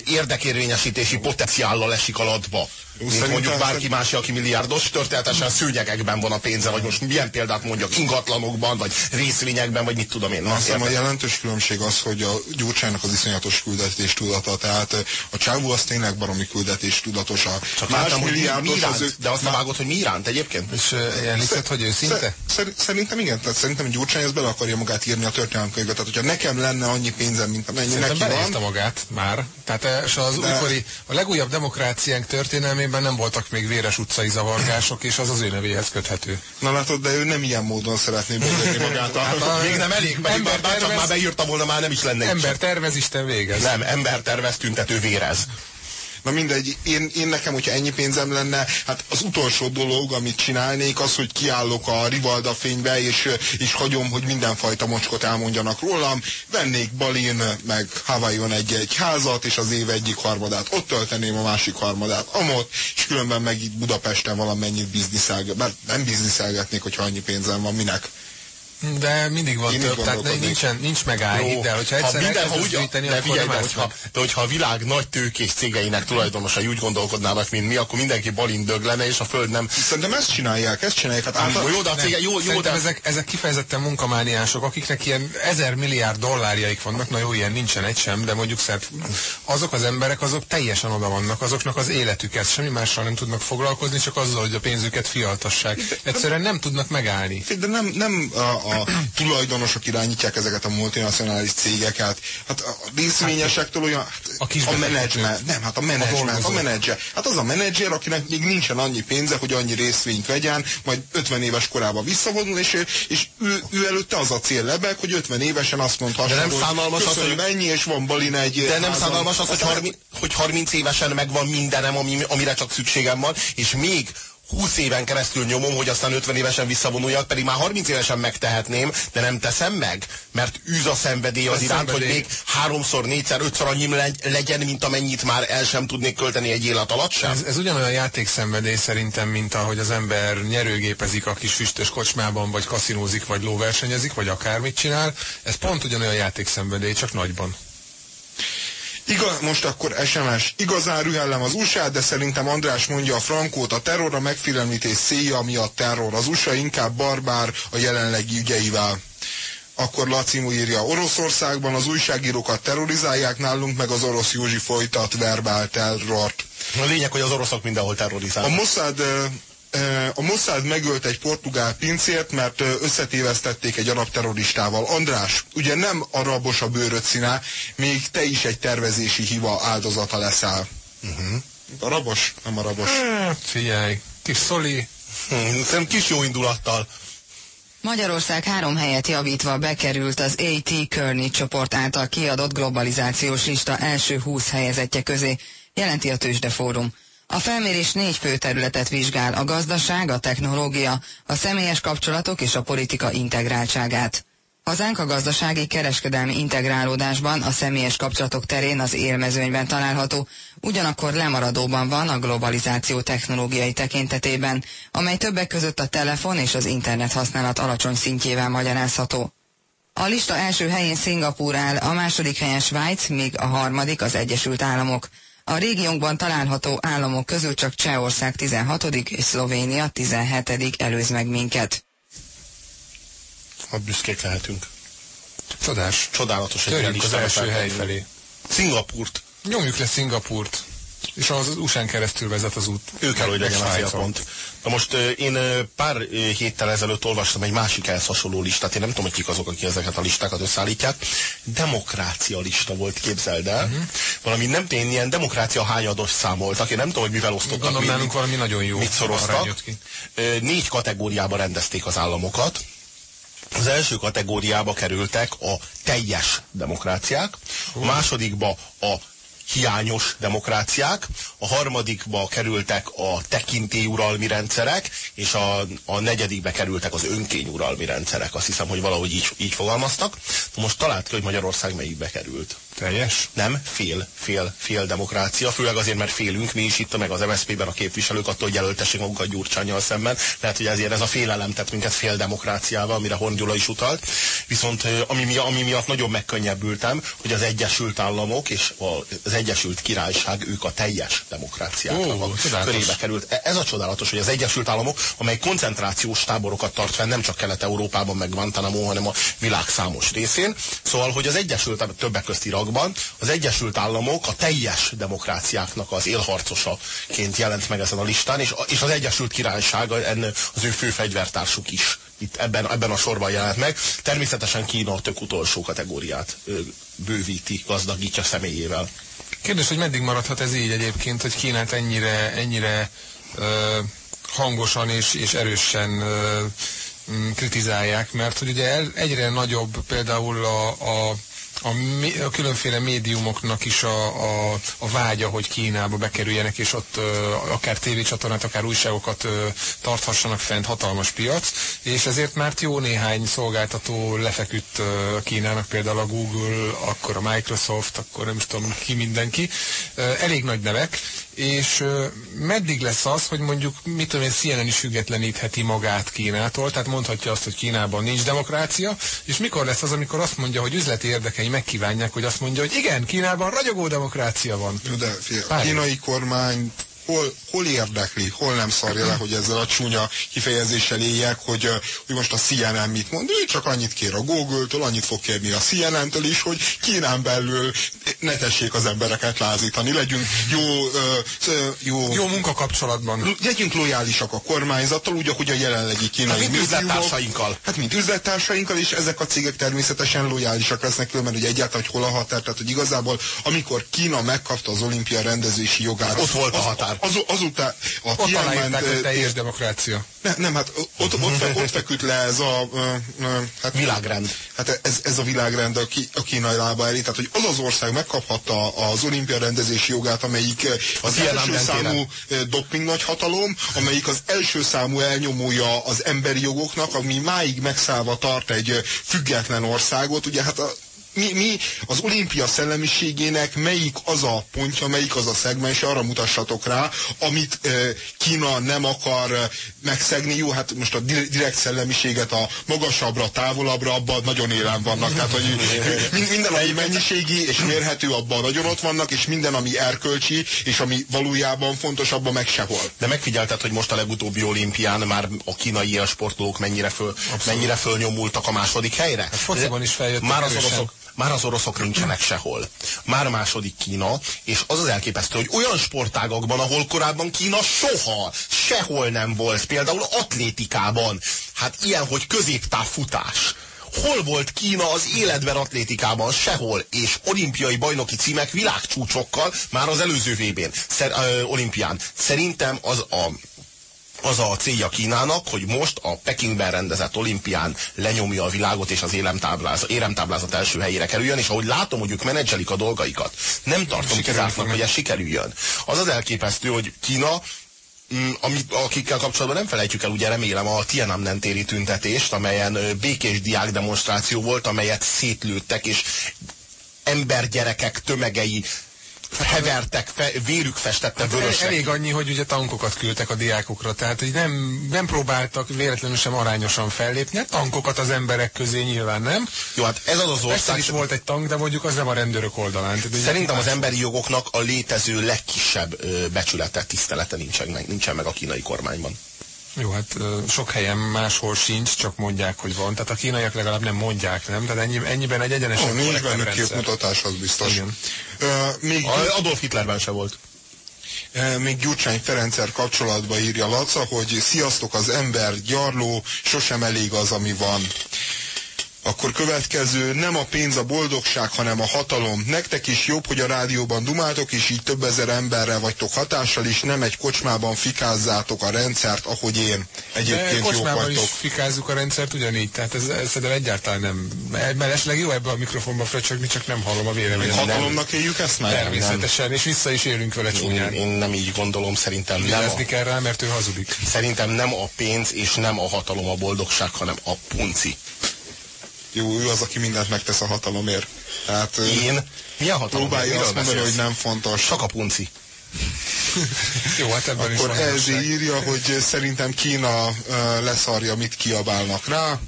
érdekérvényesítési potenciállal esik alatba. Mint szerintem- mondjuk bárki más, aki milliárdos, történetesen szőnyegekben van a pénze, vagy most milyen példát mondjak, ingatlanokban, vagy részvényekben, vagy mit tudom én. Na, Azt hiszem, a jelentős különbség az, hogy a Gyurcsánynak az iszonyatos küldetés tudata, tehát a csávó az tényleg baromi küldetés tudatos. A Csak más láttam, hogy mi, mi milliárdos iránt, ő- de azt nem Má- vágod, hogy mi iránt egyébként? És uh, említett, hogy őszinte? Szer- szer- Szerintem igen, tehát szerintem Gyurcsány az bele akarja magát írni a történelemkönyvbe. Tehát, hogyha nekem lenne annyi pénzem, mint amennyi Szerintem neki van, magát már. Tehát eh, és az De- újkori, a legújabb demokráciánk történelmében nem voltak még véres utcai zavargások, és az az ő nevéhez köthető. na látod, de ő nem ilyen módon szeretné beírni magát. Hát a- Még nem elég, pedig Ember bár csak tervez- már beírta volna, már nem is lenne Ember tervez, Isten végez. Nem, ember tervez, tüntető vérez. Na mindegy, én, én nekem, hogyha ennyi pénzem lenne, hát az utolsó dolog, amit csinálnék, az, hogy kiállok a Rivalda fénybe, és, és hagyom, hogy mindenfajta mocskot elmondjanak rólam. Vennék Balin, meg Hawaii-on egy-egy házat, és az év egyik harmadát ott tölteném, a másik harmadát amott, és különben meg itt Budapesten valamennyit bizniszelgetnék, mert nem bizniszelgetnék, hogyha annyi pénzem van, minek. De mindig van Én több, tehát nincsen, nincs megállni, de hogyha egyszer minden, ha úgy, gyűjteni, de figyelj, de hogyha, de hogyha a világ nagy tőkés cégeinek tulajdonosai úgy gondolkodnának, mint mi, akkor mindenki balindög lenne, és a föld nem... Szerintem ezt csinálják, ezt csinálják. Hát által, Jó, de a cége, jó, jó, de... ezek, ezek kifejezetten munkamániások, akiknek ilyen ezer milliárd dollárjaik vannak, na jó, ilyen nincsen egy sem, de mondjuk szert, azok az emberek, azok teljesen oda vannak, azoknak az életük ez, semmi mással nem tudnak foglalkozni, csak azzal, hogy a pénzüket fialtassák. Egyszerűen nem tudnak megállni. De nem, nem a, a tulajdonosok irányítják ezeket a multinacionális cégeket. Hát a részvényesektől olyan, hát A a, a menedzsment, nem, hát a menedzsment, a, dolgozók. menedzser. Hát az a menedzser, akinek még nincsen annyi pénze, hogy annyi részvényt vegyen, majd 50 éves korában visszavonul, és, és ő, ő előtte az a cél lebeg, hogy 50 évesen azt mondhassa, De nem hogy szánalmas az, köszönöm, hogy- ennyi, és van Balin egy De nem szánalmas az, hogy, Hát 30, hogy 30 évesen megvan mindenem, ami, amire csak szükségem van, és még 20 éven keresztül nyomom, hogy aztán 50 évesen visszavonuljak, pedig már 30 évesen megtehetném, de nem teszem meg, mert űz a szenvedély az A iránt, szenvedély. hogy még háromszor, négyszer, ötször annyi legy- legyen, mint amennyit már el sem tudnék költeni egy élet alatt sem. Ez, ez ugyanolyan játékszenvedély szerintem, mint ahogy az ember nyerőgépezik a kis füstös kocsmában, vagy kaszinózik, vagy lóversenyezik, vagy akármit csinál. Ez pont ugyanolyan játékszenvedély, csak nagyban. Igaz, most akkor SMS. Igazán rühellem az usa de szerintem András mondja a Frankót, a terror a megfélemlítés célja miatt terror. Az USA inkább barbár a jelenlegi ügyeivel. Akkor Laci írja, Oroszországban az újságírókat terrorizálják, nálunk meg az orosz Józsi folytat verbál terrort. A lényeg, hogy az oroszok mindenhol A terrorizálnak. Mossad, ö, ö, a Mossad megölt egy portugál pincért, mert összetévesztették egy arab terroristával. András, ugye nem arabos a bőröd színe, még te is egy tervezési hiba áldozata leszel. Uh-huh. Arabos? Nem arabos. Hát, figyelj, kis Szoli, Hm, Szerintem kis jó indulattal. Magyarország három helyet javítva bekerült az AT Kearney csoport által kiadott globalizációs lista első 20 helyezettje közé, jelenti a Tőzsdefórum. A felmérés négy fő területet vizsgál, a gazdaság, a technológia, a személyes kapcsolatok és a politika integráltságát. Hazánk a gazdasági kereskedelmi integrálódásban, a személyes kapcsolatok terén az élmezőnyben található, ugyanakkor lemaradóban van a globalizáció technológiai tekintetében, amely többek között a telefon és az internet használat alacsony szintjével magyarázható. A lista első helyén Szingapúr áll, a második helyen Svájc, míg a harmadik az Egyesült Államok. A régiónkban található államok közül csak Csehország 16. és Szlovénia 17. előz meg minket. Ha büszkék lehetünk. csodás. Csodálatos egy Törjünk az első hely felé. Szingapurt. Nyomjuk le Szingapurt. És az USA-n keresztül vezet az út. Ő kell, hogy legyen a célpont. Na most én pár héttel ezelőtt olvastam egy másik ehhez hasonló listát, én nem tudom, hogy kik azok, akik ezeket a listákat összeállítják. Demokrácia lista volt, képzeld el. Mhm. Uh-huh. Valami nem tény, ilyen demokrácia hányados számoltak, én nem tudom, hogy mivel osztottak. Gondolom nálunk valami nagyon jó. Mit szoroztak. Négy kategóriába rendezték az államokat. Az első kategóriába kerültek a teljes demokráciák, a másodikba a hiányos demokráciák, a harmadikba kerültek a tekintélyuralmi rendszerek, és a, a negyedikbe kerültek az önkényuralmi rendszerek. Azt hiszem, hogy valahogy így, így fogalmaztak. Most talált ki, hogy Magyarország melyikbe került. Teljes? Nem, fél, fél, fél demokrácia, főleg azért, mert félünk mi is itt, meg az MSZP-ben a képviselők attól, hogy jelöltessék magukat Gyurcsányjal szemben. Lehet, hogy ezért ez a félelem tett minket fél demokráciával, amire Horn Gyula is utalt. Viszont ami, mi- ami miatt nagyon megkönnyebbültem, hogy az Egyesült Államok és az Egyesült Királyság, ők a teljes demokráciáknak Ó, a körébe került. E- Ez a csodálatos, hogy az Egyesült Államok, amely koncentrációs táborokat tart fenn, nem csak Kelet-Európában, meg Guantanamo, hanem a világ számos részén. Szóval, hogy az Egyesült többek közt Irakban, az Egyesült Államok a teljes demokráciáknak az élharcosaként jelent meg ezen a listán, és, és az Egyesült Királyság, az ő fő fegyvertársuk is itt ebben, ebben a sorban jelent meg. Természetesen Kína a tök utolsó kategóriát bővíti, gazdagítja személyével. Kérdés, hogy meddig maradhat ez így egyébként, hogy Kínát ennyire, ennyire ö, hangosan és, és erősen ö, kritizálják, mert hogy ugye el- egyre nagyobb például a, a a, a különféle médiumoknak is a, a, a vágya, hogy Kínába bekerüljenek, és ott ö, akár tévécsatornát, akár újságokat ö, tarthassanak fent, hatalmas piac, és ezért már jó néhány szolgáltató lefeküdt ö, Kínának, például a Google, akkor a Microsoft, akkor nem is tudom ki mindenki, Ö, elég nagy nevek, és meddig lesz az, hogy mondjuk, mit tudom én, CNN is függetlenítheti magát Kínától, tehát mondhatja azt, hogy Kínában nincs demokrácia, és mikor lesz az, amikor azt mondja, hogy üzleti érdekei megkívánják, hogy azt mondja, hogy igen, Kínában ragyogó demokrácia van. De figyelj, a kínai kormány hol, hol érdekli, hol nem szarja le, hogy ezzel a csúnya kifejezéssel éljek, hogy, hogy most a CNN mit mond. Ő csak annyit kér a Google-től, annyit fog kérni a CNN-től is, hogy Kínán belül ne tessék az embereket lázítani, legyünk jó, ö, jó, Jó munkakapcsolatban. legyünk lojálisak a kormányzattal, úgy, ahogy a jelenlegi kínai Hát, mint üzlettársainkkal. Hát, mint üzlettársainkkal, és ezek a cégek természetesen lojálisak lesznek, mert hogy egyáltalán, hogy hol a határ, tehát, hogy igazából, amikor Kína megkapta az olimpia rendezési jogát, Ott volt a határ. Az, azután a Ott ö, teljes demokrácia. ne, nem, hát ott, ott, fe, ott feküdt le ez a... hát, Világrend. Hát ez, ez a világrend a, ki, a kínai lába elé. Tehát, hogy az az ország megkaphatta az olimpia rendezési jogát, amelyik az Tiananmen első számú doping nagyhatalom, amelyik az első számú elnyomója az emberi jogoknak, ami máig megszállva tart egy független országot. Ugye hát a, mi, mi az olimpia szellemiségének melyik az a pontja, melyik az a szegmens, arra mutassatok rá, amit ö, Kína nem akar megszegni. Jó, hát most a di- direkt szellemiséget a magasabbra, távolabbra, abban nagyon élen vannak. Tehát, hogy min- minden, ami mennyiségi és mérhető, abban nagyon ott vannak, és minden, ami erkölcsi, és ami valójában fontos, abban meg sehol. De megfigyelted, hogy most a legutóbbi olimpián már a kínai ilyen sportolók mennyire, föl, mennyire fölnyomultak a második helyre? Hát fociban is feljöttek már az, oroszok, már az oroszok nincsenek sehol. Már második Kína, és az az elképesztő, hogy olyan sportágakban, ahol korábban Kína soha, sehol nem volt, például atlétikában, hát ilyen, hogy középtávfutás, Hol volt Kína az életben atlétikában? Sehol. És olimpiai bajnoki címek világcsúcsokkal már az előző VB-n, szer, ö, olimpián. Szerintem az a az a célja Kínának, hogy most a Pekingben rendezett olimpián lenyomja a világot, és az éremtáblázat, éremtáblázat első helyére kerüljön, és ahogy látom, hogy ők menedzselik a dolgaikat, nem tartom kizártnak, hogy ez sikerüljön. Az az elképesztő, hogy Kína Mm, amit, akikkel kapcsolatban nem felejtjük el, ugye remélem a Tiananmen téri tüntetést, amelyen békés diák demonstráció volt, amelyet szétlőttek, és embergyerekek tömegei hevertek, fe, vérük festette Hát vörösre. elég annyi, hogy ugye tankokat küldtek a diákokra, tehát hogy nem, nem próbáltak véletlenül sem arányosan fellépni, hát tankokat az emberek közé nyilván nem. Jó, hát ez az az Persze ország, is volt egy tank, de mondjuk az nem a rendőrök oldalán. Tehát, Szerintem az emberi jogoknak a létező legkisebb becsülete, tisztelete nincsen meg, nincsen meg a kínai kormányban. Jó, hát sok helyen máshol sincs, csak mondják, hogy van. Tehát a kínaiak legalább nem mondják, nem? Tehát ennyi, ennyiben egy egyenesen Oh, nincs bennük képmutatás, az biztos. Igen. Ö, még, Adolf Hitlerben se volt. még Gyurcsány Ferencer kapcsolatban írja Laca, hogy sziasztok az ember gyarló, sosem elég az, ami van. Akkor következő, nem a pénz a boldogság, hanem a hatalom. Nektek is jobb, hogy a rádióban dumáltok, és így több ezer emberre vagytok hatással, és nem egy kocsmában fikázzátok a rendszert, ahogy én. De Egyébként jók kocsmában is vagytok. fikázzuk a rendszert ugyanígy, tehát ez, ez szerintem egyáltalán nem. Mellesleg jó ebbe a mikrofonba fröcsögni, csak nem hallom a véleményet. Hatalomnak éljük ezt meg? Természetesen, és vissza is élünk vele Én, csúnyán. én nem így gondolom, szerintem nem, Vigyázni a, kell rá, mert ő hazudik. szerintem nem a pénz és nem a hatalom a boldogság, hanem a punci. Jó, ő az, aki mindent megtesz a hatalomért. Tehát Én? Milyen hatalom? próbálja Miről azt mondani, hogy nem fontos. Csak a punci. (laughs) Jó, hát ebben is Akkor ez igazság. írja, hogy szerintem Kína leszarja, mit kiabálnak rá.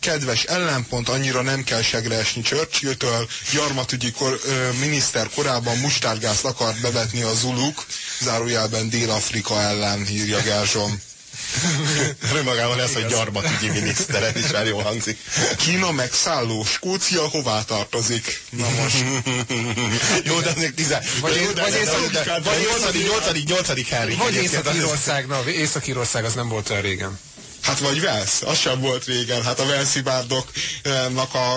Kedves ellenpont, annyira nem kell segre esni Churchill-től. Gyarmatügyi kor, miniszter korábban mustárgázt akart bevetni a Zuluk, zárójelben Dél-Afrika ellen, írja Gerzsom. (laughs) Önmagában lesz, hogy gyarmatügyi miniszteret is már jól hangzik. Kína megszálló, Skócia hová tartozik? Na most. (laughs) Jó, de azért tizen... Vagy Jó, ész- de- vagy de- észak- de- de- vagy nyolcadik, nyolcadik, nyolcadik Henrik. Vagy Egyébként az- Észak-Írország, na, Észak-Írország az nem volt olyan régen. Hát vagy Velsz, az sem volt régen. Hát a Velszi bárdoknak a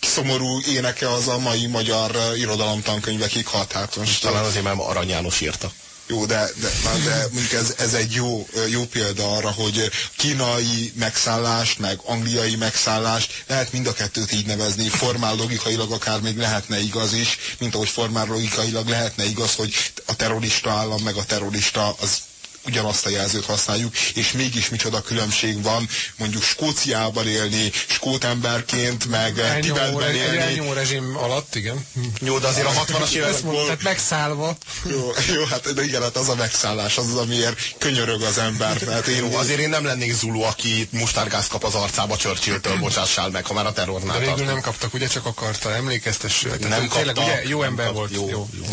szomorú éneke az a mai magyar irodalomtankönyvekig hat. Hát most Talán azért, mert Arany János írta. Jó, de, de, de mondjuk ez, ez egy jó, jó példa arra, hogy kínai megszállást, meg angliai megszállást lehet mind a kettőt így nevezni. Formál logikailag akár még lehetne igaz is, mint ahogy formál logikailag lehetne igaz, hogy a terrorista állam meg a terrorista az ugyanazt a jelzőt használjuk, és mégis micsoda különbség van mondjuk Skóciában élni, skót emberként, meg eh, Elnyomó, Tibetben egy élni. elnyomó rezsim alatt, igen. Jó, de azért a 60-as Ezt években... mondom, tehát megszállva. Jó, jó, hát de igen, hát az a megszállás, az az, amiért könyörög az ember. Hát én, Jó, azért én nem lennék Zulu, aki mustárgázt kap az arcába Churchill-től, bocsássál meg, ha már a terrornál De végül tartunk. nem kaptak, ugye csak akarta, emlékeztes. Tehát Nem ő tényleg, kaptak, ugye, jó ember kap- volt. jó, Jó. jó.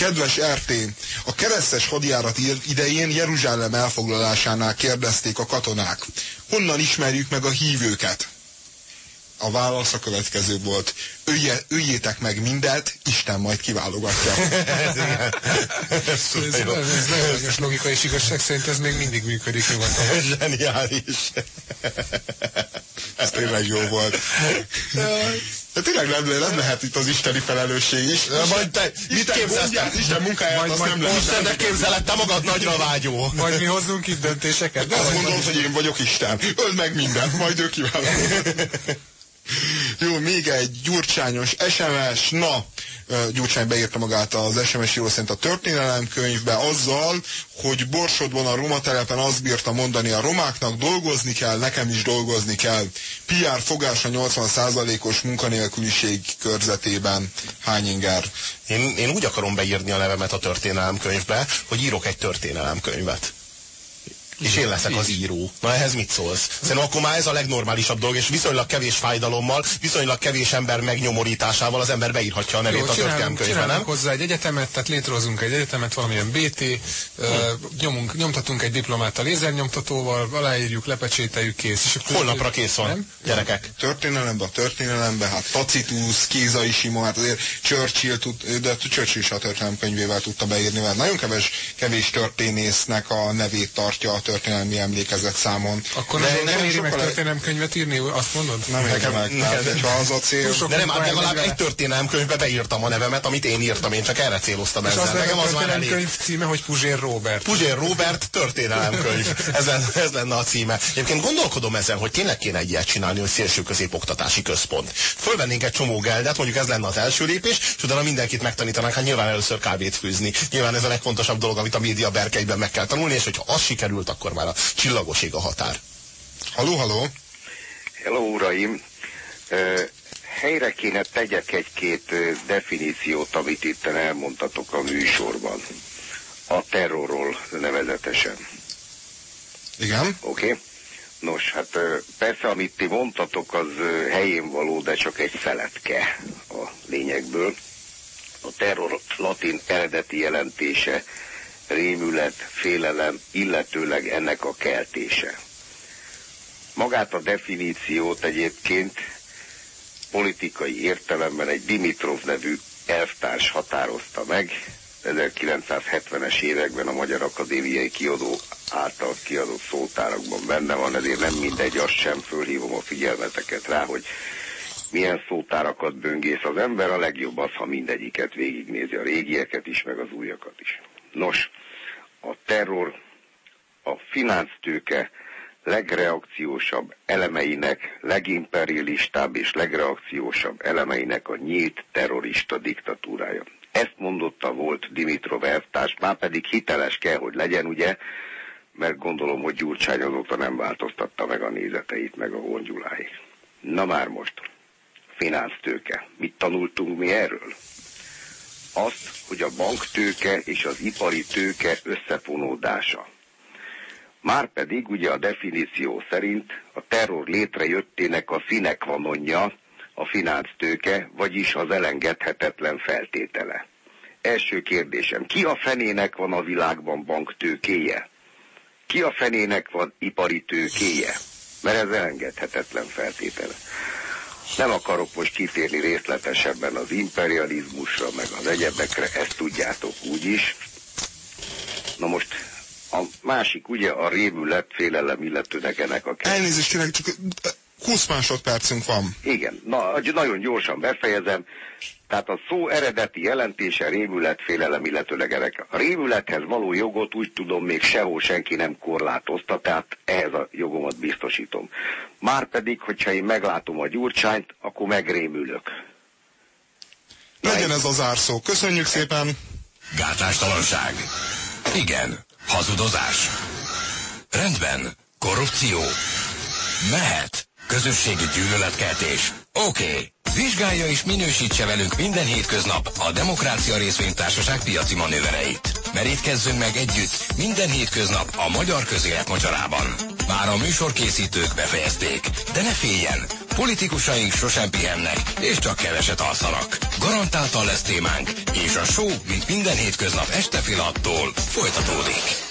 Kedves RT, a keresztes hadjárat idején Jeruzsálem elfoglalásánál kérdezték a katonák, honnan ismerjük meg a hívőket? A válasz a következő volt, Ölje, öljétek meg mindet, Isten majd kiválogatja. (laughs) Ez. Ez Ez, ez, nagyon logika és igazság szerint ez még mindig működik nyugaton. Zseniális. Ez tényleg jó volt. Hát tényleg nem, nem lehet itt az isteni felelősség is. Na, majd te, mit Isten képzelsz? gondját, Isten munkáját, Majd- azt majd nem lehet. Istennek képzeled, te magad nagyra vágyó. Majd mi hozzunk itt döntéseket? De Azt mondod, hogy én vagyok Isten. Öld meg mindent, majd ő kiválasztja. (laughs) (laughs) Jó, még egy gyurcsányos SMS. Na, Gyurcsány beírta magát az SMS író szerint a történelemkönyvbe azzal, hogy Borsodban a roma telepen azt bírta mondani a romáknak, dolgozni kell, nekem is dolgozni kell. PR fogás a 80%-os munkanélküliség körzetében. Hány inger? Én, én úgy akarom beírni a nevemet a történelemkönyvbe, hogy írok egy történelemkönyvet. És én leszek az író. Na ehhez mit szólsz? Szerintem akkor már ez a legnormálisabb dolog, és viszonylag kevés fájdalommal, viszonylag kevés ember megnyomorításával az ember beírhatja a nevét Jó, a csinálunk nem? hozzá egy egyetemet, tehát létrehozunk egy egyetemet, valamilyen BT, uh, nyomunk, nyomtatunk egy diplomát a lézernyomtatóval, aláírjuk, lepecsételjük, kész. És akkor Holnapra kész van, Nem? gyerekek. Történelembe, a történelembe, hát Tacitus, Kézai Simon, hát azért Churchill, tud, de Churchill is a történelemkönyvével tudta beírni, mert nagyon kevés, kevés történésznek a nevét tartja a történelmi emlékezet számon. Akkor De nem, nem éri meg történelemkönyvet írni, azt mondod? Nem éri Nekem- meg, tehát hogyha az a cél... De nem, hát legalább egy történelemkönyvbe beírtam a nevemet, amit én írtam, én csak erre céloztam És ezzel. az Nekem a az már elég. címe, hogy Puzsér Robert. Puzsér Robert történelemkönyv. Ez lenne, ez lenne a címe. Egyébként gondolkodom ezen, hogy tényleg kéne egy ilyet csinálni, hogy szélső középoktatási központ. Fölvennénk egy csomó geldet, mondjuk ez lenne az első lépés, és utána mindenkit megtanítanánk, hát nyilván először kávét főzni. Nyilván ez a legfontosabb dolog, amit a média berkeiben meg kell tanulni, és hogyha az sikerült, akkor már a csillagoség a határ. Haló, haló? Hello, uraim! Helyre kéne tegyek egy-két definíciót, amit itt elmondtatok a műsorban. A terrorról nevezetesen. Igen? Oké? Okay? Nos, hát persze, amit ti mondtatok, az helyén való, de csak egy szeletke a lényegből. A terror latin eredeti jelentése rémület, félelem, illetőleg ennek a keltése. Magát a definíciót egyébként politikai értelemben egy Dimitrov nevű elvtárs határozta meg, 1970-es években a Magyar Akadémiai Kiadó által kiadott szótárakban benne van, ezért nem mindegy, azt sem fölhívom a figyelmeteket rá, hogy milyen szótárakat böngész az ember, a legjobb az, ha mindegyiket végignézi, a régieket is, meg az újakat is. Nos, a terror, a finansztőke legreakciósabb elemeinek, legimperialistább és legreakciósabb elemeinek a nyílt terrorista diktatúrája. Ezt mondotta volt Dimitrov elvtárs, már pedig hiteles kell, hogy legyen, ugye, mert gondolom, hogy Gyurcsány azóta nem változtatta meg a nézeteit, meg a vongyuláit. Na már most, finansztőke. Mit tanultunk mi erről? Azt, hogy a banktőke és az ipari tőke összefonódása. Márpedig ugye a definíció szerint a terror létrejöttének a finekvanonja a finansztőke, vagyis az elengedhetetlen feltétele. Első kérdésem, ki a fenének van a világban banktőkéje? Ki a fenének van ipari tőkéje? Mert ez elengedhetetlen feltétele. Nem akarok most kitérni részletesebben az imperializmusra, meg az egyebekre, ezt tudjátok úgy is. Na most a másik ugye a rémület félelem illetőnek ennek a kell. Elnézést kérek, csak 20 másodpercünk van. Igen, na, nagyon gyorsan befejezem. Tehát a szó eredeti jelentése rémület, félelem, illetőleg ennek. A rémülethez való jogot úgy tudom még sehol senki nem korlátozta, tehát ehhez a jogomat biztosítom. Márpedig, hogyha én meglátom a gyurcsányt, akkor megrémülök. Legyen ez az árszó. Köszönjük szépen! Gátlástalanság. Igen. Hazudozás. Rendben. Korrupció. Mehet. Közösségi gyűlöletkeltés. Oké. Okay. Vizsgálja és minősítse velünk minden hétköznap a Demokrácia Részvénytársaság piaci manővereit. Merítkezzünk meg együtt minden hétköznap a magyar közélet mocsarában. Már a műsorkészítők befejezték, de ne féljen, politikusaink sosem pihennek, és csak keveset alszanak. Garantáltan lesz témánk, és a show, mint minden hétköznap este fél folytatódik.